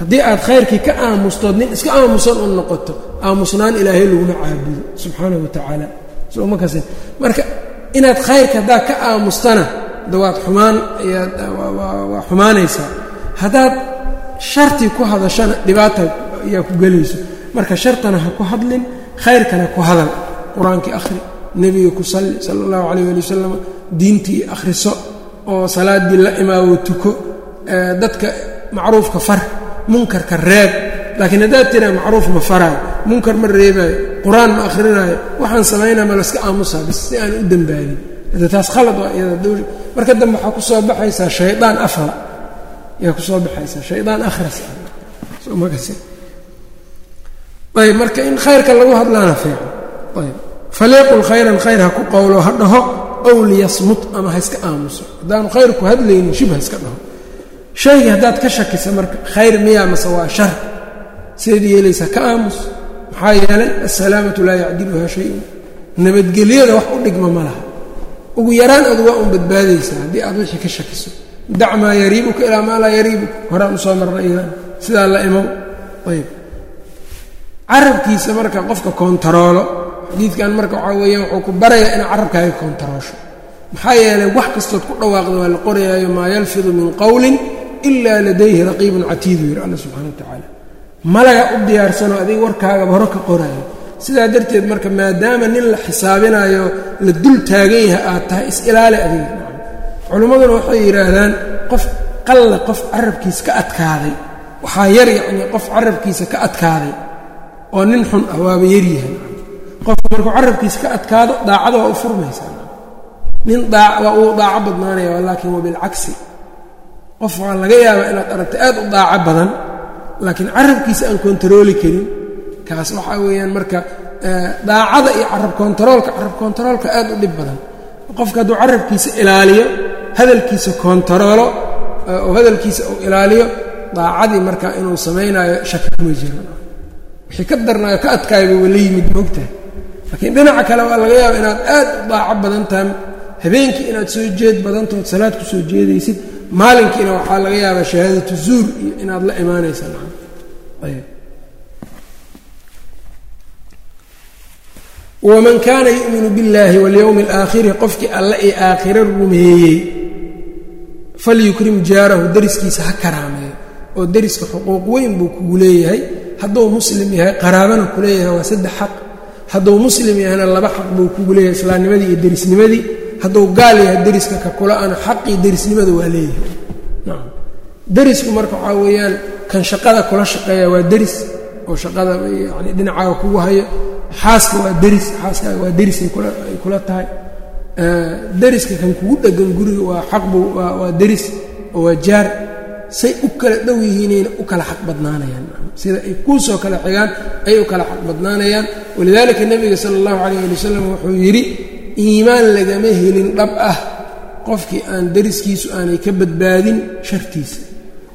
haddii aad khayrkii ka aamustood nin iska aamusan u noqoto aamusnaan ilaahay laguma caabudo subxaana wa tacaala. Soma kas marka inaad khayrka haddaad ka aamustana da waad xumaan waa xumaanaysaa. Haddaad shartii ku hadashana dhibaata ayaa ku gelayso. Marka shartana ha ku hadlin khayrkana ku hadal. Qur'aankii akhri nebiga ku salli sala allahu calayh ali wasalam diintii akhriso oo salaaddii la imaawo tuko dadka macruufka far munkarka reeb. Laakiin haddaad tiraa macruuf ma faraayo munkar ma reebaayo qur'aan ma akhrinaayo waxaan samaynaa ma laska aamusaa bis si aan u dembaabin taas khalad waa iyada marka dambe waxaa ku soo baxaysaa shaydaan afla yaa ku soo baxaysaa shaydaan akhras ah ayb marka in khayrka lagu hadlaana fiican. Ayb falyaqul khayran khayr ha ku qowlo ha dhaho. Ow liyasmut ama ha iska aamuso. Haddaanu khayr ku hadlaynin shib ha iska dhaho. Shaygii haddaad ka shakisa marka khayr miyaa mase waa shar. Sideed yeelaysaa ka aamus maxaa yeelay assalaamatu laa yacdiluhaa shayun. Nabadgelyada wax u dhigma ma laha. Ugu yaraan adu waa un badbaadaysaa haddii aad wixii ka shakiso dac maa yariibuka ilaa maa laa yariibuka horaan u soo marna idan sidaa la imow ayb carabkiisa marka qofka koontaroolo xadiidkan marka waxaa weeyaan wuxuu ku barayaa inaa carabkaaga koontaroosho maxaa yeelay wax kastood ku dhawaaqda waa la qorayaayo maa yalfidu min qowlin ilaa ladayhi raqiibun catiidu yidhi alla subxana wa tacaala malaga u diyaarsanoo adiga warkaagaba hore ka qoraayo sidaa darteed marka maadaama nin la xisaabinayo la dul taagan yahay aad tahay is-ilaali adiga culimmaduna waxay yidhaahdaan qof qalla qof carabkiisa ka adkaaday. Waxaa yar yacnii qof carabkiisa ka adkaaday oo nin xun ah waaba yaryahay qofku markuu carabkiisa ka adkaado daacada waa u furmaysaa. Nin waa uu daaco badnaanaya laakiin wabilcagsi qof waa laga yaabaa inaad aragta aad u daaco badan laakiin carabkiisa aan kontarooli karin. Kaas waxaa weeyaan marka daacada iyo carab kontaroolka carab kontaroolka aad u dhib badan. Qofka hadduu carabkiisa ilaaliyo hadalkiisa kontaroolo oo hadalkiisa uu ilaaliyo daacadii marka inuu samaynayo shaki kuma jiro. Wixii ka darnaayo ka adkaayba waa la yimid moogtahay laakiin dhinaca kale waa laga yaaba inaad aad u daaco badan tahay habeenkii inaad soo jeed badantood salaad ku soo jeedaysid maalinkiina waxaa laga yaabaa shahaadatu zuur iyo inaad la imaanaysa ayb waman kaana yu'minu biاllaahi walyowmi alaakhiri qofkii alle ee aakhiro rumeeyey falyukrim jaarahu deriskiisa ha karaameeyo oo deriska xuquuq weyn buu kugu leeyahay. Hadduu muslim yahay qaraabana ku leeyahay waa saddex xaq. Hadduu muslim yahayna laba xaq buu kugu leeyahay islaamnimadii iyo derisnimadii hadduu gaal yahay deriska ka kula-ana xaqii derisnimada waa leeyahay. Derisku marka waxaa weeyaan kan shaqada kula shaqeeya waa deris oo shaqada yani dhinacaaga kugu hayo xaaska waa deris xaaskaaga waa deris ay kula tahay deriska kan kugu dhegan guriga waa xaqbu waa deris oo waa jaar. Say u kala dhow yihiinayna u kala xaq badnaanayaan. Sida ay kuusoo kala xigaan ayay u kala xaq badnaanayaan. Walidaalika nebiga sala allahu calayh ali wasalam wuxuu yidhi iimaan lagama helin dhab ah. Qofkii aan deriskiisu aanay ka badbaadin shartiisa.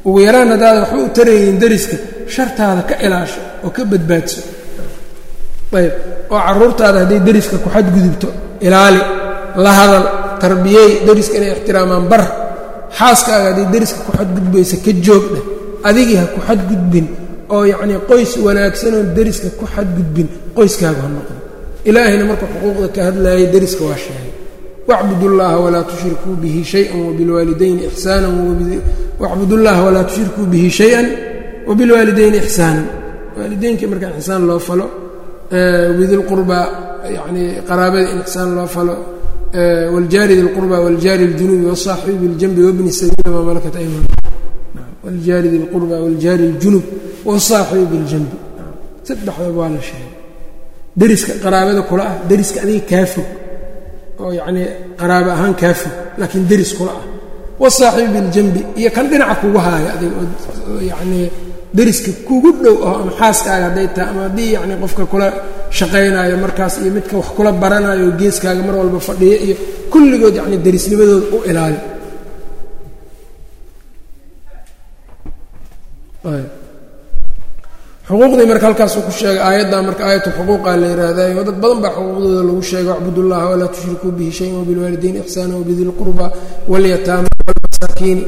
Ugu yaraan haddaada waxba u taraynin deriska shartaada ka ilaasho oo ka badbaadso. Ayb. Oo carruurtaada hadday deriska ku xadgudubto ilaali la hadal tarbiyey deriska inay ixtiraamaan bar. Xaaskaaga hadday deriska ku xadgudbaysa ka joogdheh adigii ha ku xadgudbin oo yacnii qoys wanaagsanoo deriska ku xadgudbin qoyskaaga ha noqdo. Ilaahayna markuu xuquuqda ka hadlaayay deriska waa sheegay. Wacbud ullaha walaa tushrikuu bihi shayan wabilwaalidayni ixsaanan wacbud ullaha walaa tushrikuu bihi shay-an wabilwaalidayni ixsaanan. Waalideynka marka ixsaan loo falo bidilqurbaa yanii qaraabada in ixsaan loo falo wljaari diqurba wljaari ljunubi wsaaxibi ljambi wbni sabiil ma malakat ayman wljaari diqurba wljaari ljunub wsaaxibi ljambi saddexdaba waa la sheegay deriska qaraabada kula ah deriska adiga kaa fog oo yacnii qaraabo ahaan kaa fog laakiin deris kula ah wasaaxibi ljambi iyo kan dhinaca kugu haaya adiga oo deriska kugu dhow oo ama xaaskaaga hadday tahay ama haddii yacnii qofka kula shaqaynaayo markaas iyo midka wax kula baranayo oo geeskaaga mar walba fadhiya iyo kulligood yacni derisnimadooda u ilaali. Xuquuqdii marka halkaasuu ku sheegay aayaddaa marka aayatu xuquuqaa la yihahdayo dad badan baa xuquuqdooda lagu sheegay wacbud ullaha walaa tushrikuu bihi shayan wabilwaalidayn ixsaana wabidi lqurba walyataama walmasaakiini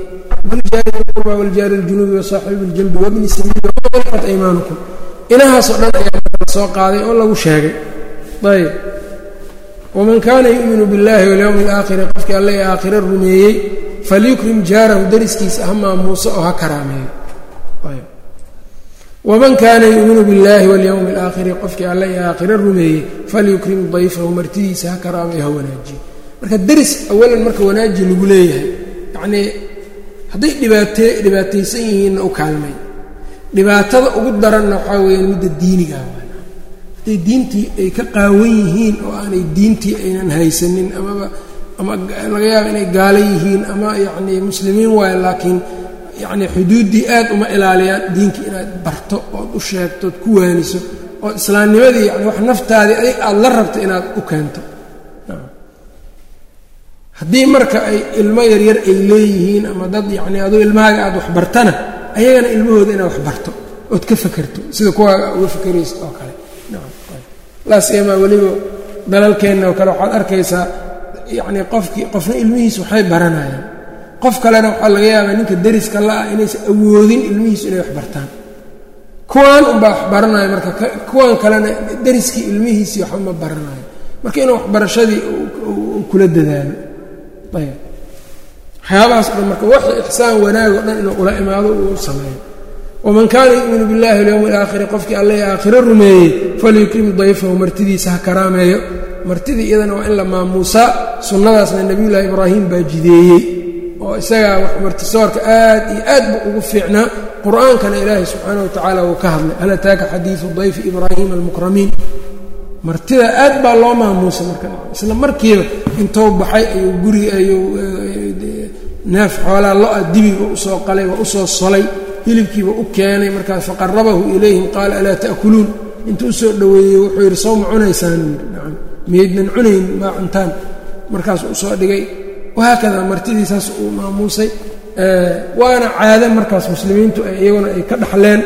wljaari lqurba wljaari ljunuubi wasaaxibi ljanbi wabni sabiili waqad aymaanukum inahaasoo dhan ayaa soo qaaday oo lagu sheegay ayb waman kaana yu'minu biاllahi walyowmi alaakhiri qofkii alle ee aakhire rumeeyey falyukrim jaarahu deriskiisa ha maamuuso oo ha karaameeyo waman kaana yu'minu biاllahi walyowmi alaakhiri qofkii alle ee aakhire rumeeyey falyukrim dayfahu martidiisa ha karaameeyo ha wanaajiyo marka deris yacnii hadday dhibaate dhibaataysan yihiinna u kaalmay. Dhibaatada ugu daranna waxaa weeyaan midda diinigaa hadday diintii ay ka qaawan yihiin oo aanay diintii aynan haysanin amaba ama laga yaaba inay gaala yihiin ama yacnii muslimiin waayo laakiin yacnii xuduuddii aad uma ilaaliyaan diinkii inaad barto ood u sheegto ood ku waaniso ood islaamnimadii yani wax naftaadii adig aada la rabto inaad u keento haddii marka ay ilmo yaryar ay leeyihiin ama dad yacnii aduu ilmahaaga aada waxbartana ayagana ilmahooda inaad waxbarto ood ka fakerto sida kuwaaga uga fakeraysa oo kale. Laasiyamaa weliba dalalkeenna oo kale waxaad arkaysaa yacnii qofkii qofna ilmihiisu waxay baranayaan. Qof kalena waxaa laga yaabaa ninka deriska la-ah inaysan awoodin ilmihiisu inay waxbartaan kuwaan unbaa waxbaranayo marka kuwan kalena deriskii ilmihiisii waxba ma baranayo. Marka inuu waxbarashadii kula dadaalo ayb waxyaabahaas o dhan marka wax ixsaan wanaag o dhan inuu ula imaado uu sameeyo. Waman kaana yu'minu biاllahi walyowmi alaakhiri qofkii alle aakhiro rumeeyey falyukrim dayfahu martidiisa ha karaameeyo. Martidii iyadana waa in la maamuusaa sunnadaasna nebiyullaahi ibraahim baa jideeyey. Oo isagaa wax martisoorka aad iyo aad buu ugu fiicnaa. Qur'aankana ilaahay subxaana wa tacaala wuu ka hadlay. Hal ataaka xadiidu dayfi ibraahiima almukramiin martida aad baa loo maamuusay marka. Isla markiiba intou baxay ayuu guri ayuu neef xoolaa lo'a dibiga u soo qalay waa u soo solay. Hilibkiiba u keenay markaas faqarabahu ilayhim qaala alaa ta'kuluun? Intuu u soo dhoweeyey wuxuu yidhi soo ma cunaysaan miyaydnan cunayn maa cuntaan. Markaas u soo dhigay. Wahaakadaa martidiisaas uu maamuusay. Waana caado markaas muslimiintu iyaguna ay ka dhaxleen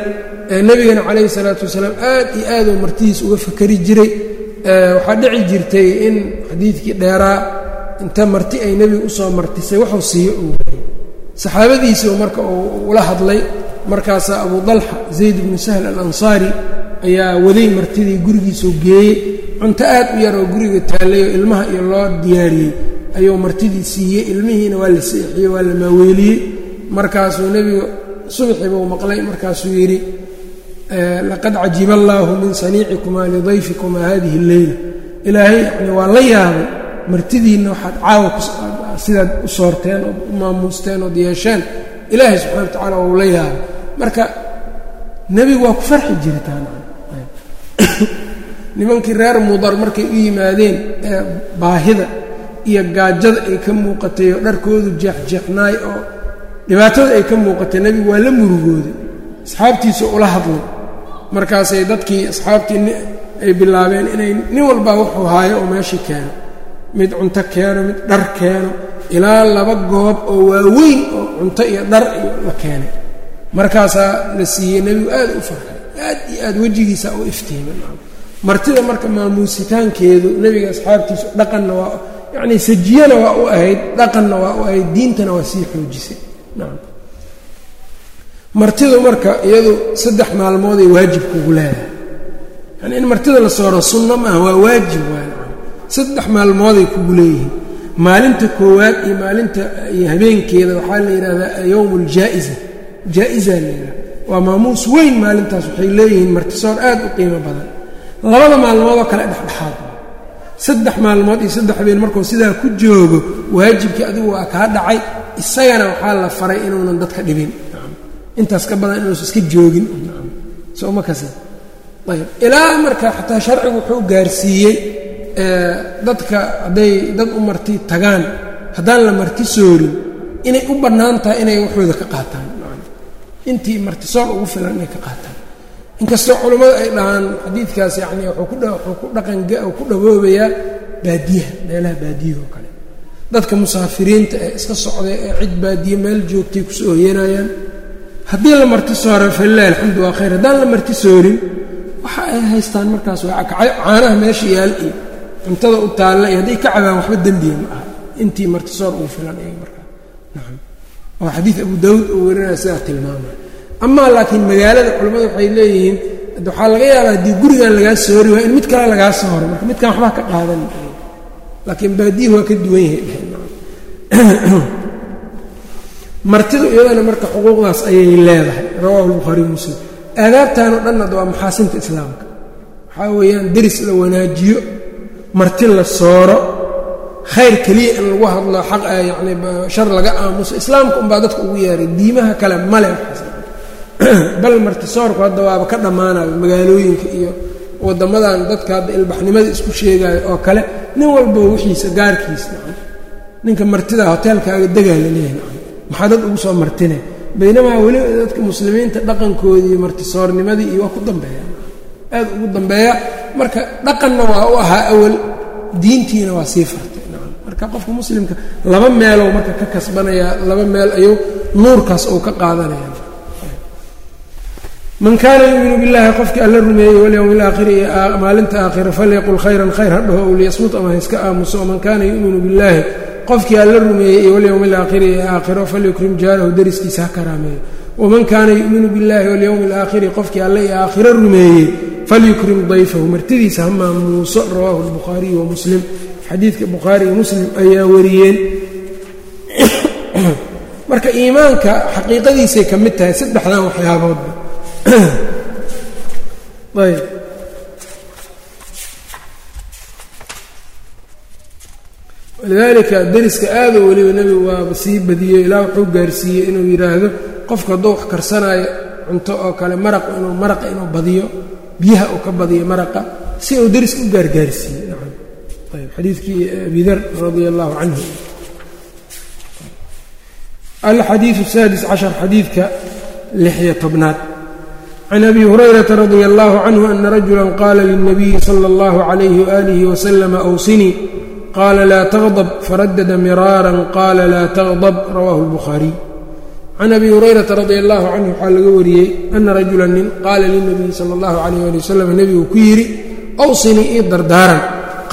nebigana calayhi salaatu wasalaam aad iyo aad oo martidiis uga fakari jiray. Waxaa dhici jirtay in xadiidkii dheeraa inta marti ay nebiga u soo martisay waxuu siiyo uu waayey saxaabadiisii marka uu ula hadlay markaasaa abu dalxa zayd bnu sahl alansaari ayaa waday martidii gurigiisuu geeyey. Cunto aad u yar oo guriga taallayoo ilmaha iyo loo diyaariyey ayuu martidii siiyey. Ilmihiina waa la seexiyey waa la maaweeliyey. Markaasuu nebigu subaxiibuu maqlay markaasuu yidhi laqad cajiba allaahu min saniicikumaa lidayfikumaa hadihi alleyla ilaahay yani waa la yaabay martidiinna waxaad caawa sidaad u soorteen ood u maamuusteen ood yeesheen ilaahay subxana wa tacala wuu la yaabay. Marka nebigu waa ku farxi jiritaan nimankii reer mudar markay u yimaadeen ee baahida iyo gaajada ay ka muuqatay oo dharkoodu jeexjeexnaay oo dhibaatada ay ka muuqatay nebigu waa la murugooday. Asxaabtiisa ula hadlay markaasay dadkii asxaabtii ay bilaabeen inay nin walbaa wuxuu haayo oo meeshii keeno. Mid cunto keeno mid dhar keeno ilaa laba goob oo waaweyn oo cunto iyo dhar iyo la keenay. Markaasaa la siiyey nebigu aad u farxay aad iyo aad wejigiisa u iftiimay martida marka maamuusitaankeedu nebiga asxaabtiisu dhaqanna waa yacnii sajiyana waa u ahayd dhaqanna waa u ahayd diintana waa sii xoojisay. Nacam martidu marka iyadu saddex maalmooday waajib kugu leedahay. Yani in martida la sooro sunno maaha waa waajib waa nacam saddex maalmooday kugu leeyihiin. Maalinta koowaad iyo maalinta iyo habeenkeeda waxaa la yidhahdaa yowm اljaa'iza jaa-iza. La yidhahda waa maamuus weyn maalintaas waxay leeyihiin martisoor aad u qiimo badan. Labada maalmoodoo kale dhexdhexaad. Saddex maalmood iyo saddex habeen markuu sidaa ku joogo waajibkii adigu waa kaa dhacay. Isagana waxaa la faray inuunan dadka dhibin intaas ka badan inuusan iska joogin. Soma kasi? Ayb ilaa marka xataa sharcigu wuxuu gaarsiiyey dadka hadday dad u marti tagaan haddaan la marti soorin inay u bannaan tahay inay waxooda ka qaataan. Intii martisoor ugu filan inay ka qaataan. Inkastoo culammadu ay dhahaan xadiidkaas yacni wuxuu ku dhaqan ku dhawoobayaa baadiyaha meelaha baadiyaha kale. Dadka musaafiriinta ee iska socday ee cid baadiye meel joogtay ku soo hoyanayaan haddii la marti soora falilahi alxamdu waa khayr. Haddaan la marti soorin waxa ay haystaan markaas waa caanaha meesha yaal iyo cuntada u taalla iyo hadday ka cabaan waxba dembiya ma aha. Intii martisoor ugu filan iyaga markaa nacam oo xadiid abu daawuud uu warinaya sidaa tilmaamaya amaa laakiin magaalada culimmadu waxay leeyihiin waxaa laga yaabaa haddii gurigan lagaa soori waa in mid kale lagaa sooro marka midkan waxbaa ka qaadan. Laakiin baadiyuhu waa ka duwan yahay martidu iyadana marka xuquuqdaas ayay leedahay. Rawahu lbukhaariy muslim. Aadaabtanoo dhan hadda waa maxaasinta islaamka. Waxaa weeyaan deris la wanaajiyo marti la sooro khayr keliya in lagu hadlo xaq yacni shar laga aamuso. Islaamka unbaa dadka ugu yeeray. Diimaha kale male bal martisoorku hadda waaba ka dhammaanayo magaalooyinka iyo waddamadan dadka hadda ilbaxnimada isku sheegayo oo kale. Nin walba wixiisa gaarkiisa ninka martida hoteelkaaga degaa la leeyahay maxaa dad ugu soo martine baynamaa weli dadka muslimiinta dhaqankoodii iyo martisoornimadii iyo waa ku dambeeya aad ugu dambeeya marka dhaqanna waa u ahaa awal diintiina waa sii fartay marka qofka muslimka laba meelow marka ka kasbanaya laba meel ayuu nuurkaas uu ka qaadanaya man kaana yuuminu biاllahi qofkii alla rumeeyey walyowm اlaakhiri iyo maalinta aakhira falyaqul khayran khayr hadhaho ow liyasmut ama haiska aamuso man kaana yuuminu biاllaahi qofkii alla rumeeyey iyo walyowmi alaakhiri ee aakhiro falyukrim jaarahu dariskiisa ha karaameeyo waman kaana yu'minu biاllahi walyowmi alaakhiri qofkii alla iyo aakhiro rumeeyey falyukrim dayfahu. Martidiisa ha maamuuso rawaahu lbukhaariyu wa muslim. Xadiidka bukhaari iyo muslim ayaa wariyeen. Marka iimaanka xaqiiqadiisay ka mid tahay saddexdan waxyaaboodba. Ayb walidaalika deriska aada weliba nebigu waa sii badiyey ilaa wuxuu gaarsiiyey inuu yidhaahdo qofka hadduu wax karsanaayo cunto oo kale maraq inuu maraqa inuu badiyo biyaha uu ka badiyo maraqa si uu deriska u gaargaarsiiyey. Ayb xadiidkii abi dar radia allahu canhu. Alxadiiu saadis cashar xadiidka lixiyo tobnaad. Can abi hurayrata radia allahu canhu ana rajula qaala lilnabiyi sala اllahu alayhi waalihi waslama wsinii qaala laa taqdab faradada miraaran qaala laa taqdab rawaahu اlbukhaariy can abi hurayrata radia allahu canhu waxaa laga wariyey ana rajula nin qaala lilnabiyi sala اllahu calayh ali wasalam nebigu ku yidhi awsinii ii dardaaran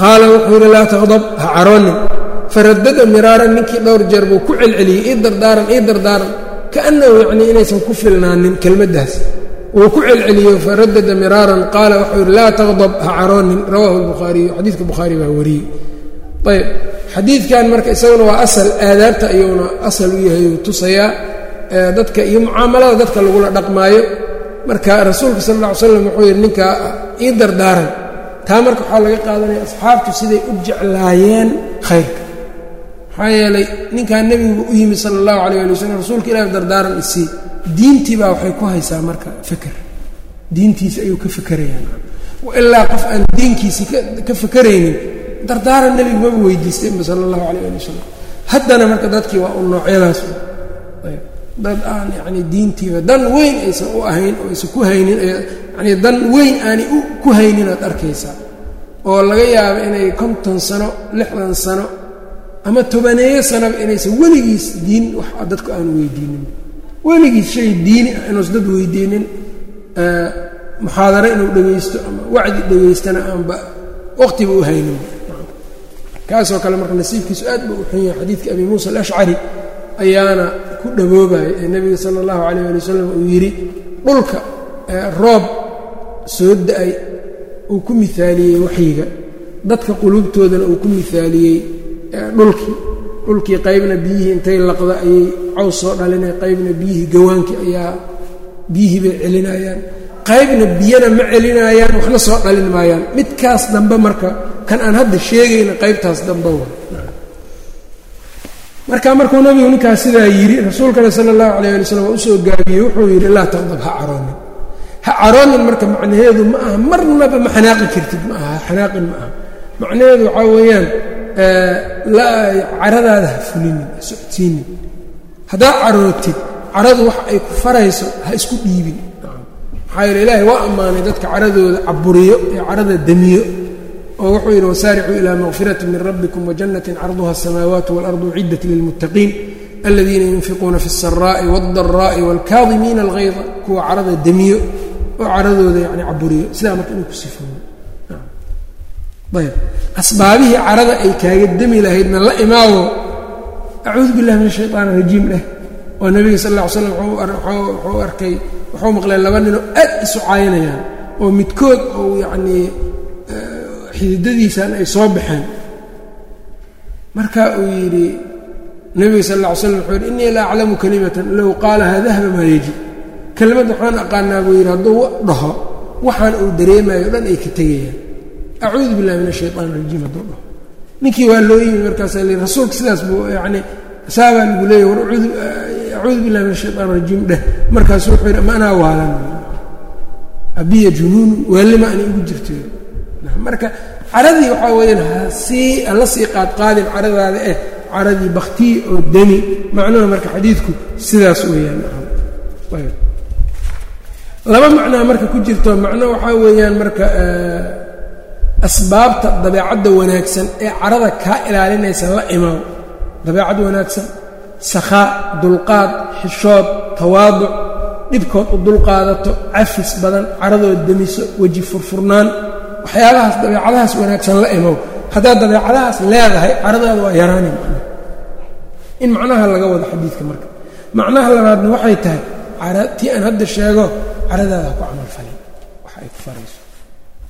qaala wuxuu yidhi laa taqdab ha caroonin faradada miraaran ninkii dhowr jeer buu ku celceliyey ii dardaaran ii dardaaran kaannahu yacnii inaysan ku filnaanin kelmaddaas wuu ku celceliyo faradada miraaran qaala wuxuu yidhi laa taqdab ha caroonin rawaahu lbukhaariyu xadiidka bukhaari baa wariyey ayb. Xadiidkan marka isaguna waa asal aadaabta ayuuna asal u yahay uu tusayaa dadka iyo mucaamalada dadka lagula dhaqmaayo. Marka rasuulka sal alla ly slam wuxuu yidhi ninkaa ii dardaaran. Taa marka waxaa laga qaadanaya asxaabtu siday u jeclaayeen khayrka. Maxaa yeelay ninkaa nebigu u yimid sala allahu calayh ali wasalam rasuulka ilaah dardaaran isii diintii baa waxay ku haysaa marka feker diintiisa ayuu ka fekerayaan ilaa qof aan diinkiisii ka fekeraynin dardaaran nebigu maba weydiisteenba sala allahu calayh ali wasalam haddana marka dadkii waa u noocyadaas dad aan yacnii diintiiba dan weyn aysan u ahayn oo aysan ku haynin yanii dan weyn aanay ku haynin aad arkaysaa oo laga yaabo inay konton sano lixdan sano ama tobaneeyo sanoba inaysan weligiis diin wax dadku aanu weydiinin. Weligiis shay diini ah inuusan dad weydiinin muxaadaro inuu dhegaysto ama wacdi dhegaystana aanba waqtiba u haynin kaasoo kale marka nasiibkiisu aad buu u xun yahay xadiidka abi muusa alashcari ayaana ku dhaboobaya ee nebiga sala allahu calayh ali wasalam uu yidhi dhulka roob soo da'ay uu ku mihaaliyey waxyiga. Dadka quluubtoodana uu ku mihaaliyey dhulkii dhulkii qaybna biyihii intay laqda ayay caws soo dhalinay qaybna biyihii gawaankii ayaa biyihii bay celinayaan. Qaybna biyana ma celinaayaan waxna soo dhalin maayaan. Midkaas dambe marka kan aan hadda sheegayna qaybtaas dambe wa. Marka markuu nabigu ninkaas sidaa yidhi rasuulkana sala allahu calayh ali slam waa u soo gaabiyey wuxuu yidhi laa taqdab ha caroonin. Ha caroonin marka macnaheedu ma aha marnaba ma xanaaqi kartid ma aha xanaaqin ma aha. Macnaheedu waxaa weeyaan caradaada ha fulinin ha socodsiinin. Haddaa carootid caradu waxa ay ku farayso ha isku dhiibin. Maxaa yeele ilaahay waa ammaanay dadka caradooda caburiyo ee carada demiyo oo wuxuu yidhi wasaaricuu ilaa maqfirati min rabbikum wajanati carduha asamaawaatu waalardu uciddat lilmuttaqiin aladiina yunfiquuna fi alsaraa'i waaldara'i waalkaadimiina alhayda kuwa carada demiyo oo caradooda yani caburiyo sidaa marka inuu ku sifooyo ayb asbaabihii carada ay kaaga demi lahaydna la imaado acuudu billahi min ashayaan arajiim dheh oo nabiga sal alla slam wuxuu arkay wuxuu maqlay laba ninoo aad isu caayinayaan oo midkood ou yacnii xididadiisan ay soo baxeen. Marka uu yidhi nebiga sal lla ly slam wuxuu yidhi innii la aclamu kalimatan low qaalaha dahaba maa yeji. Kelimad waxaan aqaanaa buu yidhi hadduu dhaho waxaan uu dareemayo dhan ay ka tegayaan. Acuudu billahi min ashayطaan rajiim hadduu dhaho. Ninkii waa loo yimi markaasaa lii rasuulka sidaas buu yacni saabaa lagu leeyay war acuudu billahi min ashayطaan rajiim dheh. Markaasu wuxuu yidhi ma anaa waalan abiya junuunu waalima ani igu jirto marka caradii waxaa weeyaan hasii hala sii qaadqaadin caradaada eh caradii baktiyi oo demi macnuha marka xadiidku sidaas weeyaan laba macnaa marka ku jirto macno waxaa weeyaan marka asbaabta dabeecadda wanaagsan ee carada kaa ilaalinaysa la imaw dabeecad wanaagsan sakhaa dulqaad xishood tawaaduc dhibkood u dulqaadato cafis badan caradood demiso weji furfurnaan waxyaabahaas dabeecadahaas wanaagsan la imow haddaad dabeecadahaas leedahay caradaada waa yaraani. Macnaha in macnaha laga wado xadiidka marka. Macnaha labaadna waxay tahay tii aan hadda sheego caradaada ha ku camalfalin wax ay ku farayso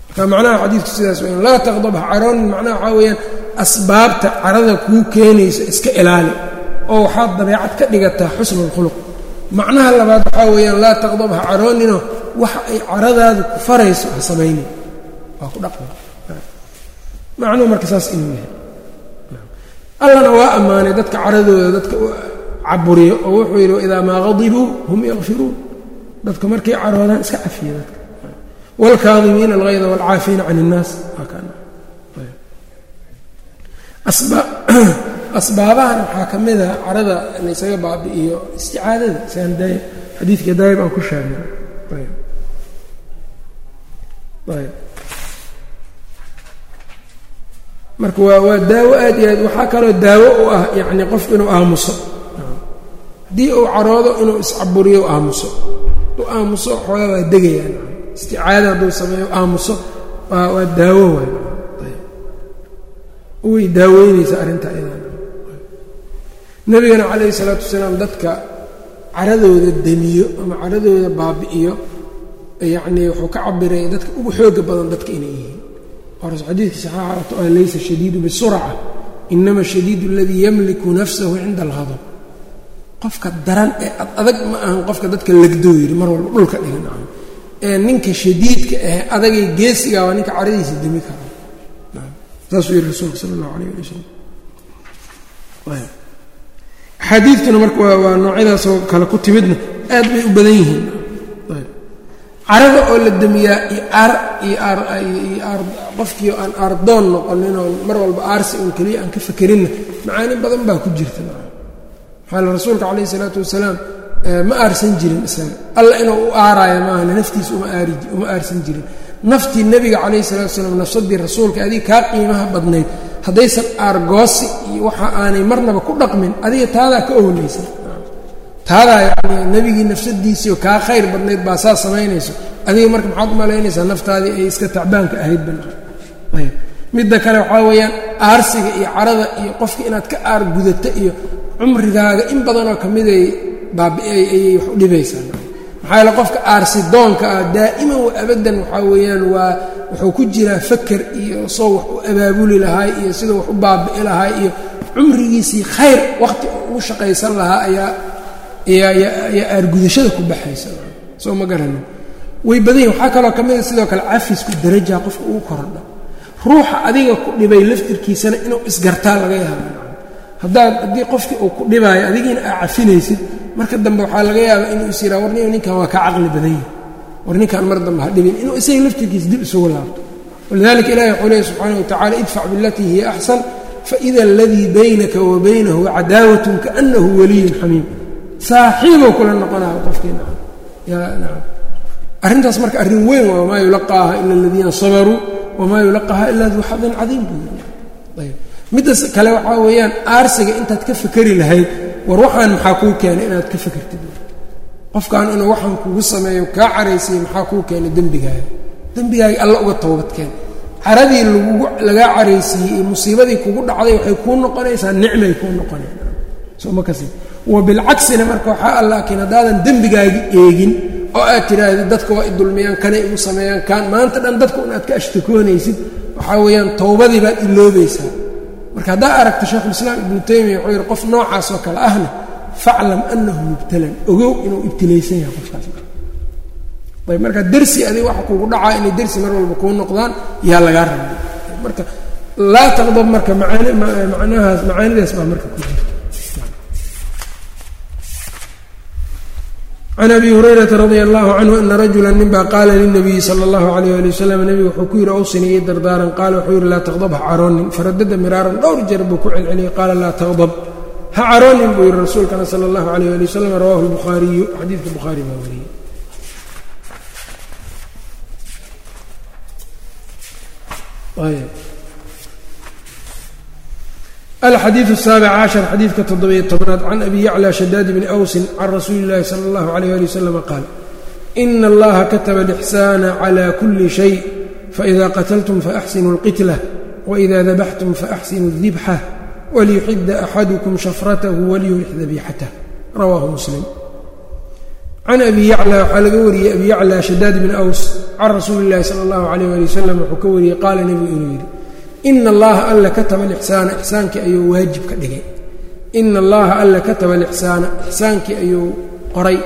marka macnaha xadiidku sidaas weyaan laa taqdab caroonin macnaha waxaa weeyaan asbaabta carada kuu keenayso iska ilaali. Oo waxaad dabeecad ka dhigataa xusnu اlkhuluq macnaha labaad waxaa weeyaan laa taqdab ha caroonino waxa ay caradaadu ku farayso ha samaynin waa ku dhaqmi macnuhu marka saas inuu yahay allana waa ammaanay dadka caradooda dadka caburiyo oo wuxuu yidhi waidaa maa qadibuu hum yakfiruun dadka markay caroodaan iska cafiya dadka wاlkaadimiina algayda wاlcaafiina can الnaas asbaabahan waxaa ka mid a carada laysaga baabi'iyo isticaadada siaan da xadiidka daayib aan ku sheegnay Marka waa waa daawo aad iyo aad waxaa kaloo daawo u ah yacni qofku inuu aamuso. Haddii uu caroodo inuu iscaburiyo aamuso. Hadduu aamuso xoogaa waa degayaan. Isticaada hadduu sameeyo aamuso waa waa daawo waay. Way daaweynaysa arrintaa idan nebigana calayhi salaatu wasalaam dadka caradooda demiyo ama caradooda baabi'iyo yacnii wuxuu ka cabiray dadka ugu xooga badan dadka inay yihiin hores xadiidka saxaaxa ah laysa shadiidu bisurca inama shadiidu aladii yamliku nafsahu cinda alhadab qofka daran ee ad adag ma ahan qofka dadka legdoo yidhi mar walba dhulka dhigan ah ee ninka shadiidka ah adagay geesiga waa ninka caradiisa demi kara saasuu yihi rasuulka sala allahu alayh ali wasalam axaadiidtuna marka waa noocyadaasoo kale ku timidna aad bay u badan yihiin carada oo la aar qofkii aan aardoon noqonin mar walba aarsi un keliya aan ka fakerinna macaani badan baa ku jirta. Maxaa rasuulka calayhi isalaatu wasalaam ma aarsan jirin isaga. Alla inuu u aaraayo maahane naftiisa uma aarsan jirin. Naftii nebiga calayhi salatu wasalaam nafsadii rasuulka adiga kaa qiimaha badnayd. Haddaysan aargoosi iyo waxa aanay marnaba ku dhaqmin adiga taadaa ka ownaysa taadaa yacni nebigii nafsadiisiio kaa khayr badnayd baa saa samaynayso. Adiga marka maxaad u malaynaysaa naftaadii ay iska tacbaanka ahayd ban ayb midda kale waxaa weeyaan aarsiga iyo carada iyo qofka inaad ka aar gudato iyo cumrigaaga in badanoo ka miday baabi'ay ayay wax u dhibaysaa. Maxaa yaele qofka aarsidoonka ah daa'iman wa abaddan waxaa weeyaan waa wuxuu ku jiraa faker iyo soo wax u abaabuli lahaay iyo siduu wax u baabi'i lahaay iyo cumrigiisii khayr wakhti oo ugu shaqaysan lahaa ayaa ayaa aargudashada ku baxaysa. Soo ma garanin way badan yihiin waxaa kaloo ka mida sidoo kale cafisku darajaa qofka ugu korodha ruuxa adiga ku dhibay laftirkiisana inuu isgartaa laga yaaba haddaad haddii qofkii uu ku dhibaayo adigiina aa cafinaysid marka dambe waxaa laga yaabaa inuu is yiraa war ninkan waa kaa caqli badan yahi war ninkan mar dambe ha dhibin. Inuu isaga laftirkiisa dib isugu laabto. Walidalika ilahi wuxuu leehy subxaana wa tacala idfac bilatii hiya axsan faida aladii baynaka wa baynahu cadaawatun kaanahu waliyun xamiim saaxiibou kula noqonaya qofkii nacam yaa nacam arrintaas marka arrin weyn waa wamaa yulaqaaha ila aladiina sabaruu wamaa yulaqaaha ila duu xadin cadiim buu ayb middas kale waxaa weeyaan aarsiga intaad ka fakeri lahayd war waxaan maxaa kuu keenay inaad ka fakertid qofkan inuu waxaan kugu sameeyo kaa caraysayey maxaa kuu keenay dembigaaga? Dembigaaga alla uga toobadkeen caradii lagaa caraysiiyey iyo musiibadii kugu dhacday waxay kuu noqonaysaa nicmay kuu noqonay soo ma kasi wa bilcagsina marka waxaa a laakiin haddaadan dembigaagi eegin oo aad tidhaahdi dadka waa i dulmiyaan kanay igu sameeyaan kaan maanta dhan dadku inaad ka ashtakoonaysid waxaa weeyaan towbadii baad iloobaysaa marka haddaa aragto sheekhulislaam ibnu taymiya wuxuu yihi qof noocaas oo kale ahna faclam annahu mubtalan. Ogow inuu ibtilaysan yahay qofkaas. Ayb marka dersi adig waxa kugu dhacaa inay dersi mar walba kuu noqdaan yaa lagaa rabay marka laa taqdab marka macaanidaas baa marka ku jirta can abi hurayrata radia allahu canhu ana rajula ninbaa qaala lilnabiyi sala allahu alayh ali wasalam nebigu wuxuu ku yidhi owsini io dardaaran qaala wuxuu yidhi laa taqdab ha caroonin faradada miraaran dhowr jeer buu ku celceliyey qaala laa taqdab ha caroonin buu yidhi rasuulkana sala allahu alayh ali wasalam rawahu lbukhaariyu xadiidka bukhaari baa wariyey alxadiidu الsaabic cashar xadiidka toddobiyo tobnaad can abi yaclى shadaad bni awsin can rasuuli اllahi salى اllahu alayh ali wasalam qaal ina allaha kataba اlإxsaana clى kuli shay faإida qatltum faaxsinuu اlqitlah waإida dabaxtum faaxsinuu الdibxa waliyuxida axadukum shafratahu waliyurix dabixatah rawaahu muslim can abi yaclى waxaa laga wariyey abi yaclى shadaad bni aws can rasuuli اllahi salى اllahu alayh ali wasalam wuxuu ka wariyey qaala nebigu inuu yidhi ina allaha alla kataba alixsaana ixsaankii ayuu waajib ka dhigay ina allaha alla kataba alixsaana ixsaankii ayuu qoray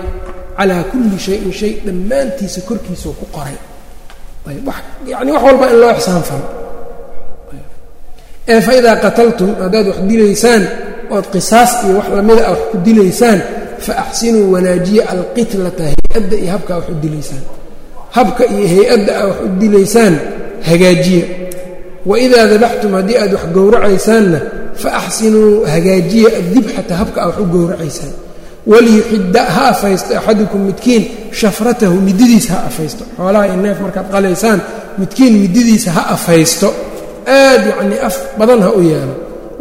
calaa kulli shayin shay dhammaantiisa korkiisuu ku qoray yani wax walba in loo ixsaan falo ee faidaa qataltum haddaad wax dilaysaan ood qisaas iyo wax lamida a wax ku dilaysaan fa axsinuu wanaajiya alqitlata hay'adda iyo habkaa wax u dilaysaan habka iyo hay'adda a wax u dilaysaan hagaajiya waidaa dabaxtum haddii aad wax gowracaysaanna fa axsinuu hagaajiya addibxata habka a wax u gowracaysaan waliyuxidda ha afaysto axadukum midkiin shafratahu mididiisa ha afaysto xoolaha iyo neef markaad qalaysaan midkiin mididiisa ha afaysto aad yacnii af badan ha u yeelo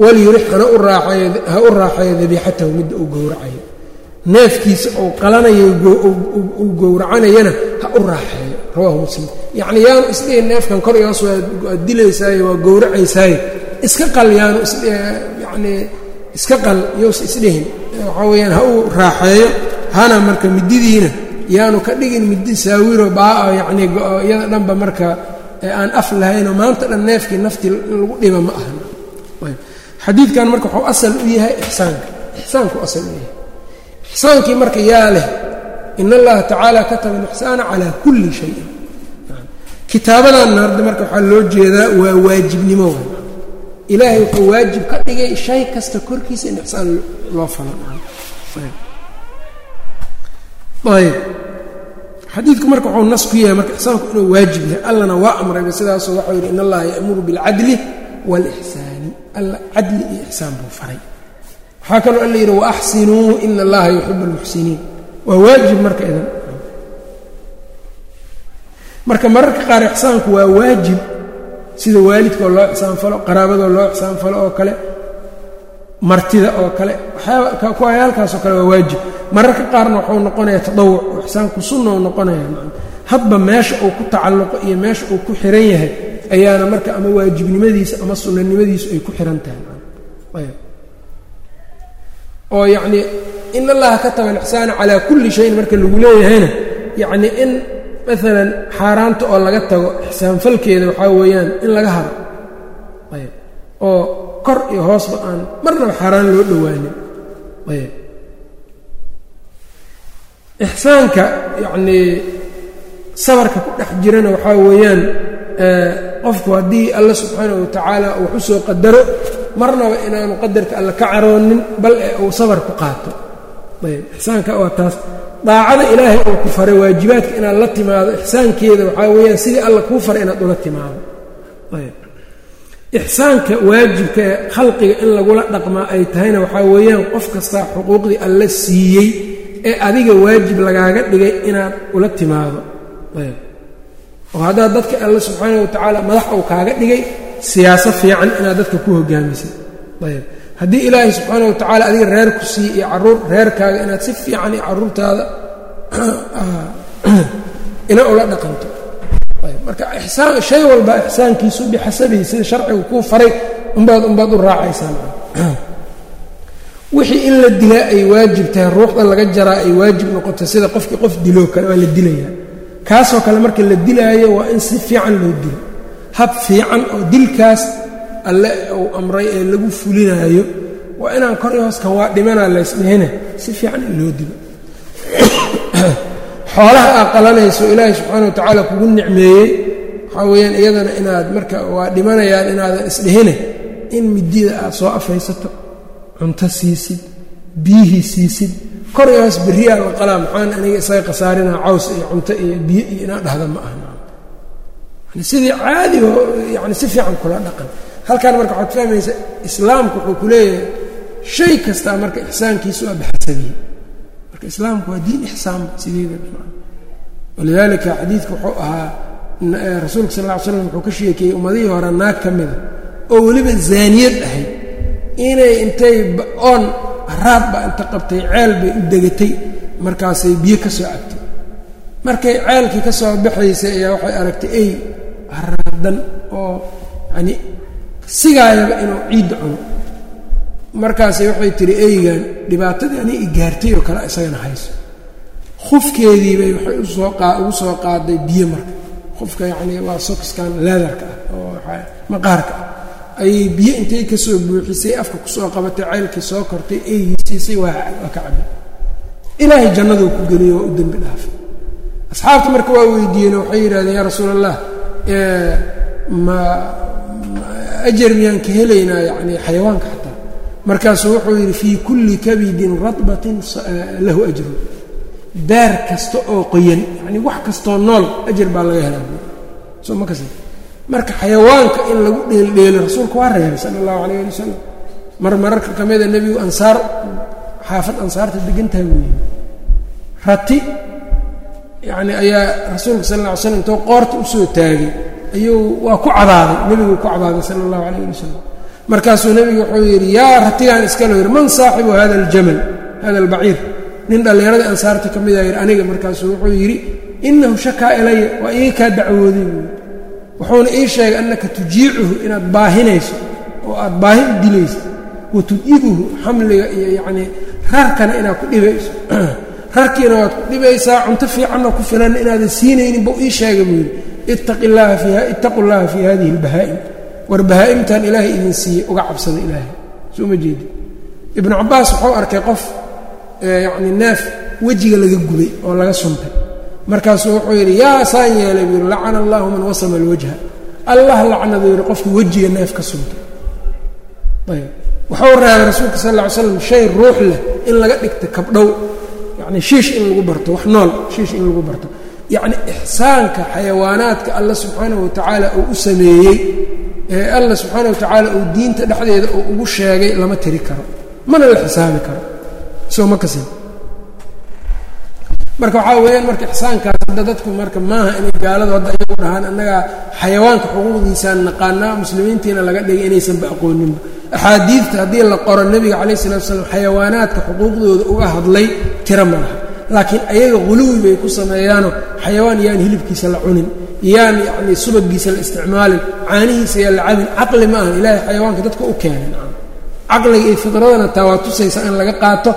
waliyurix hana ha u raaxayo dabiixatahu midda uu gowracayo neefkiisa uu qalanayo uu gowracanayana ha u raaxeeyo rawaahu muslim yacni yaanu isdhihin neefkan kor iyoos waad dilaysaaye waa gowracaysaaye iska qal yaanu yacnii iska qal yous isdhihin. Waxaa weeyaan ha uu raaxeeyo hana marka mididiina yaanu ka dhigin midi saawiro baa yacnii iyada dhanba marka aan af lahaynoo maanta dhan neefkii naftii lagu dhiba ma aha xadiidkan marka wuxuu asal u yahay ixsaanka. Ixsaanku asal u yahay. Ixsaankii marka yaa leh in allaha tacaala kataba alixsaana calaa kulli shayin kitaabadanna hadda marka waxaa loo jeedaa waa waajibnimo ilaahay wuxuu waajib ka dhigay shay kasta korkiisa in ixsaan loo falayb xadiidku marka wuxuu nas ku yahay marka ixsaanku inuu waajib yahay. Allana waa amrayba sidaasoo waxau yidhi in allaha ya'muru bilcadli waalixsaani alla cadli iyo ixsaan buu faray. Waxaa kaloo alla yidhi waaxsinuu ina allaha yuxibu almuxsiniin waa waajib marka idan marka mararka qaar ixsaanku waa waajib sida waalidkoo loo ixsaanfalo qaraabadoo loo ixsaanfalo oo kale martida oo kale waxyaalkaasoo kale waa waajib. Mararka qaarna wuxuu noqonaya tadawuc ixsaanku sunna noqonaya hadba meesha uu ku tacalluqo iyo meesha uu ku xiran yahay ayaana marka ama waajibnimadiisa ama sunnanimadiisu ay ku xiran tahay oo yacnii in allaha kataba alixsaana calaa kulli shayin marka lagu leeyahayna yacnii in maalan xaaraanta oo laga tago ixsaanfalkeeda waxaa weeyaan in laga haro. Ayb. Oo kor iyo hoosba aan marnaba xaaraan loo dhowaanin. Ayb. Ixsaanka yacnii sabarka ku dhex jirana waxaa weeyaan qofku haddii alla subxaanahu watacaala wax u soo qadaro marnaba inaanu qadarka alla ka caroonin bal ee uu sabar ku qaato. Ayb. Ixsaanka waa taas daacada ilaahay uu ku faray waajibaadka inaad la timaado ixsaankeeda waxaa weeyaan sidii alla kuu faray inaad ula timaado. Ixsaanka waajibka ee khalqiga in lagula dhaqmaa ay tahayna waxaa weeyaan qof kastaa xuquuqdii alla siiyey ee adiga waajib lagaaga dhigay inaad ula timaado. Ayb. Oo haddaad dadka alla subxaana wa tacaala madax uu kaaga dhigay siyaaso fiican inaad dadka ku hogaamisay ayb haddii ilaahay subxaana wa tacaala adiga reer ku siiye iyo carruur reerkaaga inaad si fiican iyo caruurtaada ina ula dhaqanto. Marka ixsaan shay walba ixsaankiisu bixasabihi sida sharcigu kuu faray umbaad umbaad u raacaysaan. Wixii in la dilaa ay waajib tahay ruuxda laga jaraa ay waajib noqoto sida qofkii qof diloo kale waa la dilayaa. Kaasoo kale marka la dilaayo waa in si fiican loo dilo. Hab fiican oo dilkaas alle uu amray ee lagu fulinaayo waa inaan kor i hooskan waa dhimanaa laysdhehine si fiican in loo dilo. Xoolaha aad ilaahay subxaana wa tacaala kugu nicmeeyey waxaa weeyaan iyadana inaad marka waa dhimanayaan inaadan isdhehine in midida aad soo afaysato cunto siisid biyihii siisid kor i hoos berriyaa la qalaa maxaan aniga isaga khasaarinaa caws iyo cunto iyo biyo iyo inaa dhahda ma aha. Sidii caadigo yani si fiican kula dhaqan halkan marka waxaad fahmaysa islaamku wuxuu ku leeyahay shay kastaa marka ixsaankiisu waa baxsabiye marka islaamku waa diin ixsaanba sideeda walidaalika xadiidka wuxuu ahaa rasuulka sal ll ly slam wuxuu ka sheekeeyey ummadihii hore naag ka mida oo weliba zaaniyad ahayd. Inay intay oon raad baa inta qabtay ceel bay u degatay markaasay biyo ka soo cabtay. Markay ceelkii ka soo baxaysay ayaa waxay aragtay ey haraadan oo yani sigaayaba inuu ciidda cuno. Markaasay waxay tihi eygan dhibaatadii ani i gaartay oo kale isagana hayso. Khufkeediibay waxay u soo ugu soo qaaday biyo marka. Qofka yacni waa sokiskan leedarka ah oo maqaarka ah. Ayay biyo intay ka soo buuxisay afka ku soo qabatay ceylkii soo kortay eygii siisay waa ka cabay. Ilaahay jannaduu ku geliyo waa u dembi dhaafay. Asxaabta marka waa weydiiyeen waxay yidhahdeen yaa rasuul allah ma ajar miyaan ka helaynaa yani xayawaanka xataa markaasuu wuxuu yidhi fii kulli kabidin radbatin lahu ajrun daar kasta oo qoyan yani wax kastoo nool ajar baa laga helaa soo ma marka xayawaanka in lagu dheeldheelo rasuulku waa reebay sala allahu calayh ali wasalam mar mararka ka mida nebigu ansaar xaafad ansaarta degantaha weeye rati yacni ayaa rasuulka sal alla ly slam intoo qoorta u soo taagay ayuu waa ku cadaaday. Nebiguu ku cadaaday sala allahu calayh ali wasalam markaasuu nebigu wuxuu yidhi yaa ratigaan iskalo yidhi man saaxibu hada aljamal hada albaciir nin dhallinyaradii ansaarta ka mida yidhi aniga. Markaasuu wuxuu yidhi inahu shakaa ilaya waa iga kaa dacwooday buui wuxuuna ii sheegay annaka tujiicuhu inaad baahinayso oo aad baahi u dilayso wa tud'ibuhu xamliga iyo yacnii rarkana inaad ku dhibayso. Rarkiina waad ku dhibaysaa cunto fiicanna ku filanna inaadan siinaynin buu ii sheegay buu yidhi ittaqu llaha fii hadihi albahaa'im. War bahaa'imtan ilaahay idin siiyey uga cabsada ilaahay. Soo ma jeedi. Ibnu cabbaas wuxuu arkay qof yacni neef wejiga laga gubay oo laga suntay. Markaasuu wuxuu yidhi yaa saan yeelay buu yidhi lacana allahu man wasama alwajha. Allah lacnaduu yidhi qofkii wejiga neef ka suntay. Ayb wuxuu reebay rasuulka sal lla ly slam shay ruux leh in laga dhigta kabdhow yacni shiish in lagu barto wax nool shiish in lagu barto yacni ixsaanka xayawaanaadka alla subxaanahu watacaala uu u sameeyey ee alla subxaana wa tacaala uu diinta dhexdeeda uu ugu sheegay lama tiri karo mana la xisaabi karo. Soo ma kasin. Marka waxaa weeyaan marka ixsaankaas hadda dadku marka maaha inay gaaladu hadda iyagu dhahaan annagaa xayawaanka xuquuqdiisaan naqaanaa muslimiintiina laga dhigay inaysanba aqooninba axaadiidta haddii la qoro nebiga calayh salatu slam xayawaanaadka xuquuqdooda uga hadlay tiro ma laha laakiin ayaga huluwi bay ku sameeyaanoo xayawaan yaan hilibkiisa la cunin yaan yacnii subagiisa la isticmaalin caanihiisa yaan la cabin caqli ma ahan ilaahay xayawaanka dadka u keenay caqliga iyo fidradana taa waa tusaysa in laga qaato.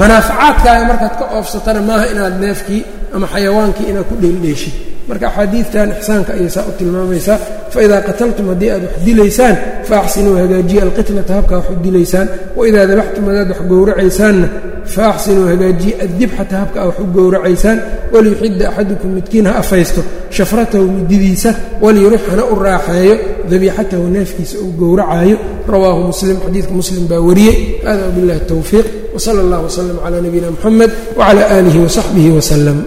Manaafacaadkaaga markaad ka oofsatana maaha inaad neefkii ama xayawaankii inaad ku dheeldheeshid marka axaadiidtan ixsaanka ayay saa u tilmaamaysaa faidaa qataltum haddii aad wax dilaysaan faaxsinuu hagaajiya alqitlata habkaa wax u dilaysaan waidaa dabaxtum hadaad wax gowracaysaanna faaxsinuu hagaajiya addibxata habka a wax u gowracaysaan waliyuxidda axadukum midkiin ha afaysto shafratahu mididiisa waliyurix hana u raaxeeyo dabiixatahu neefkiisa uu gowracaayo rawaahu muslim xadiidka muslim baa wariyey hada wabiاllahi الtowfiiq wsala اllah wslm clى nabiyina mxamed wclى aalihi wsaxbihi wslm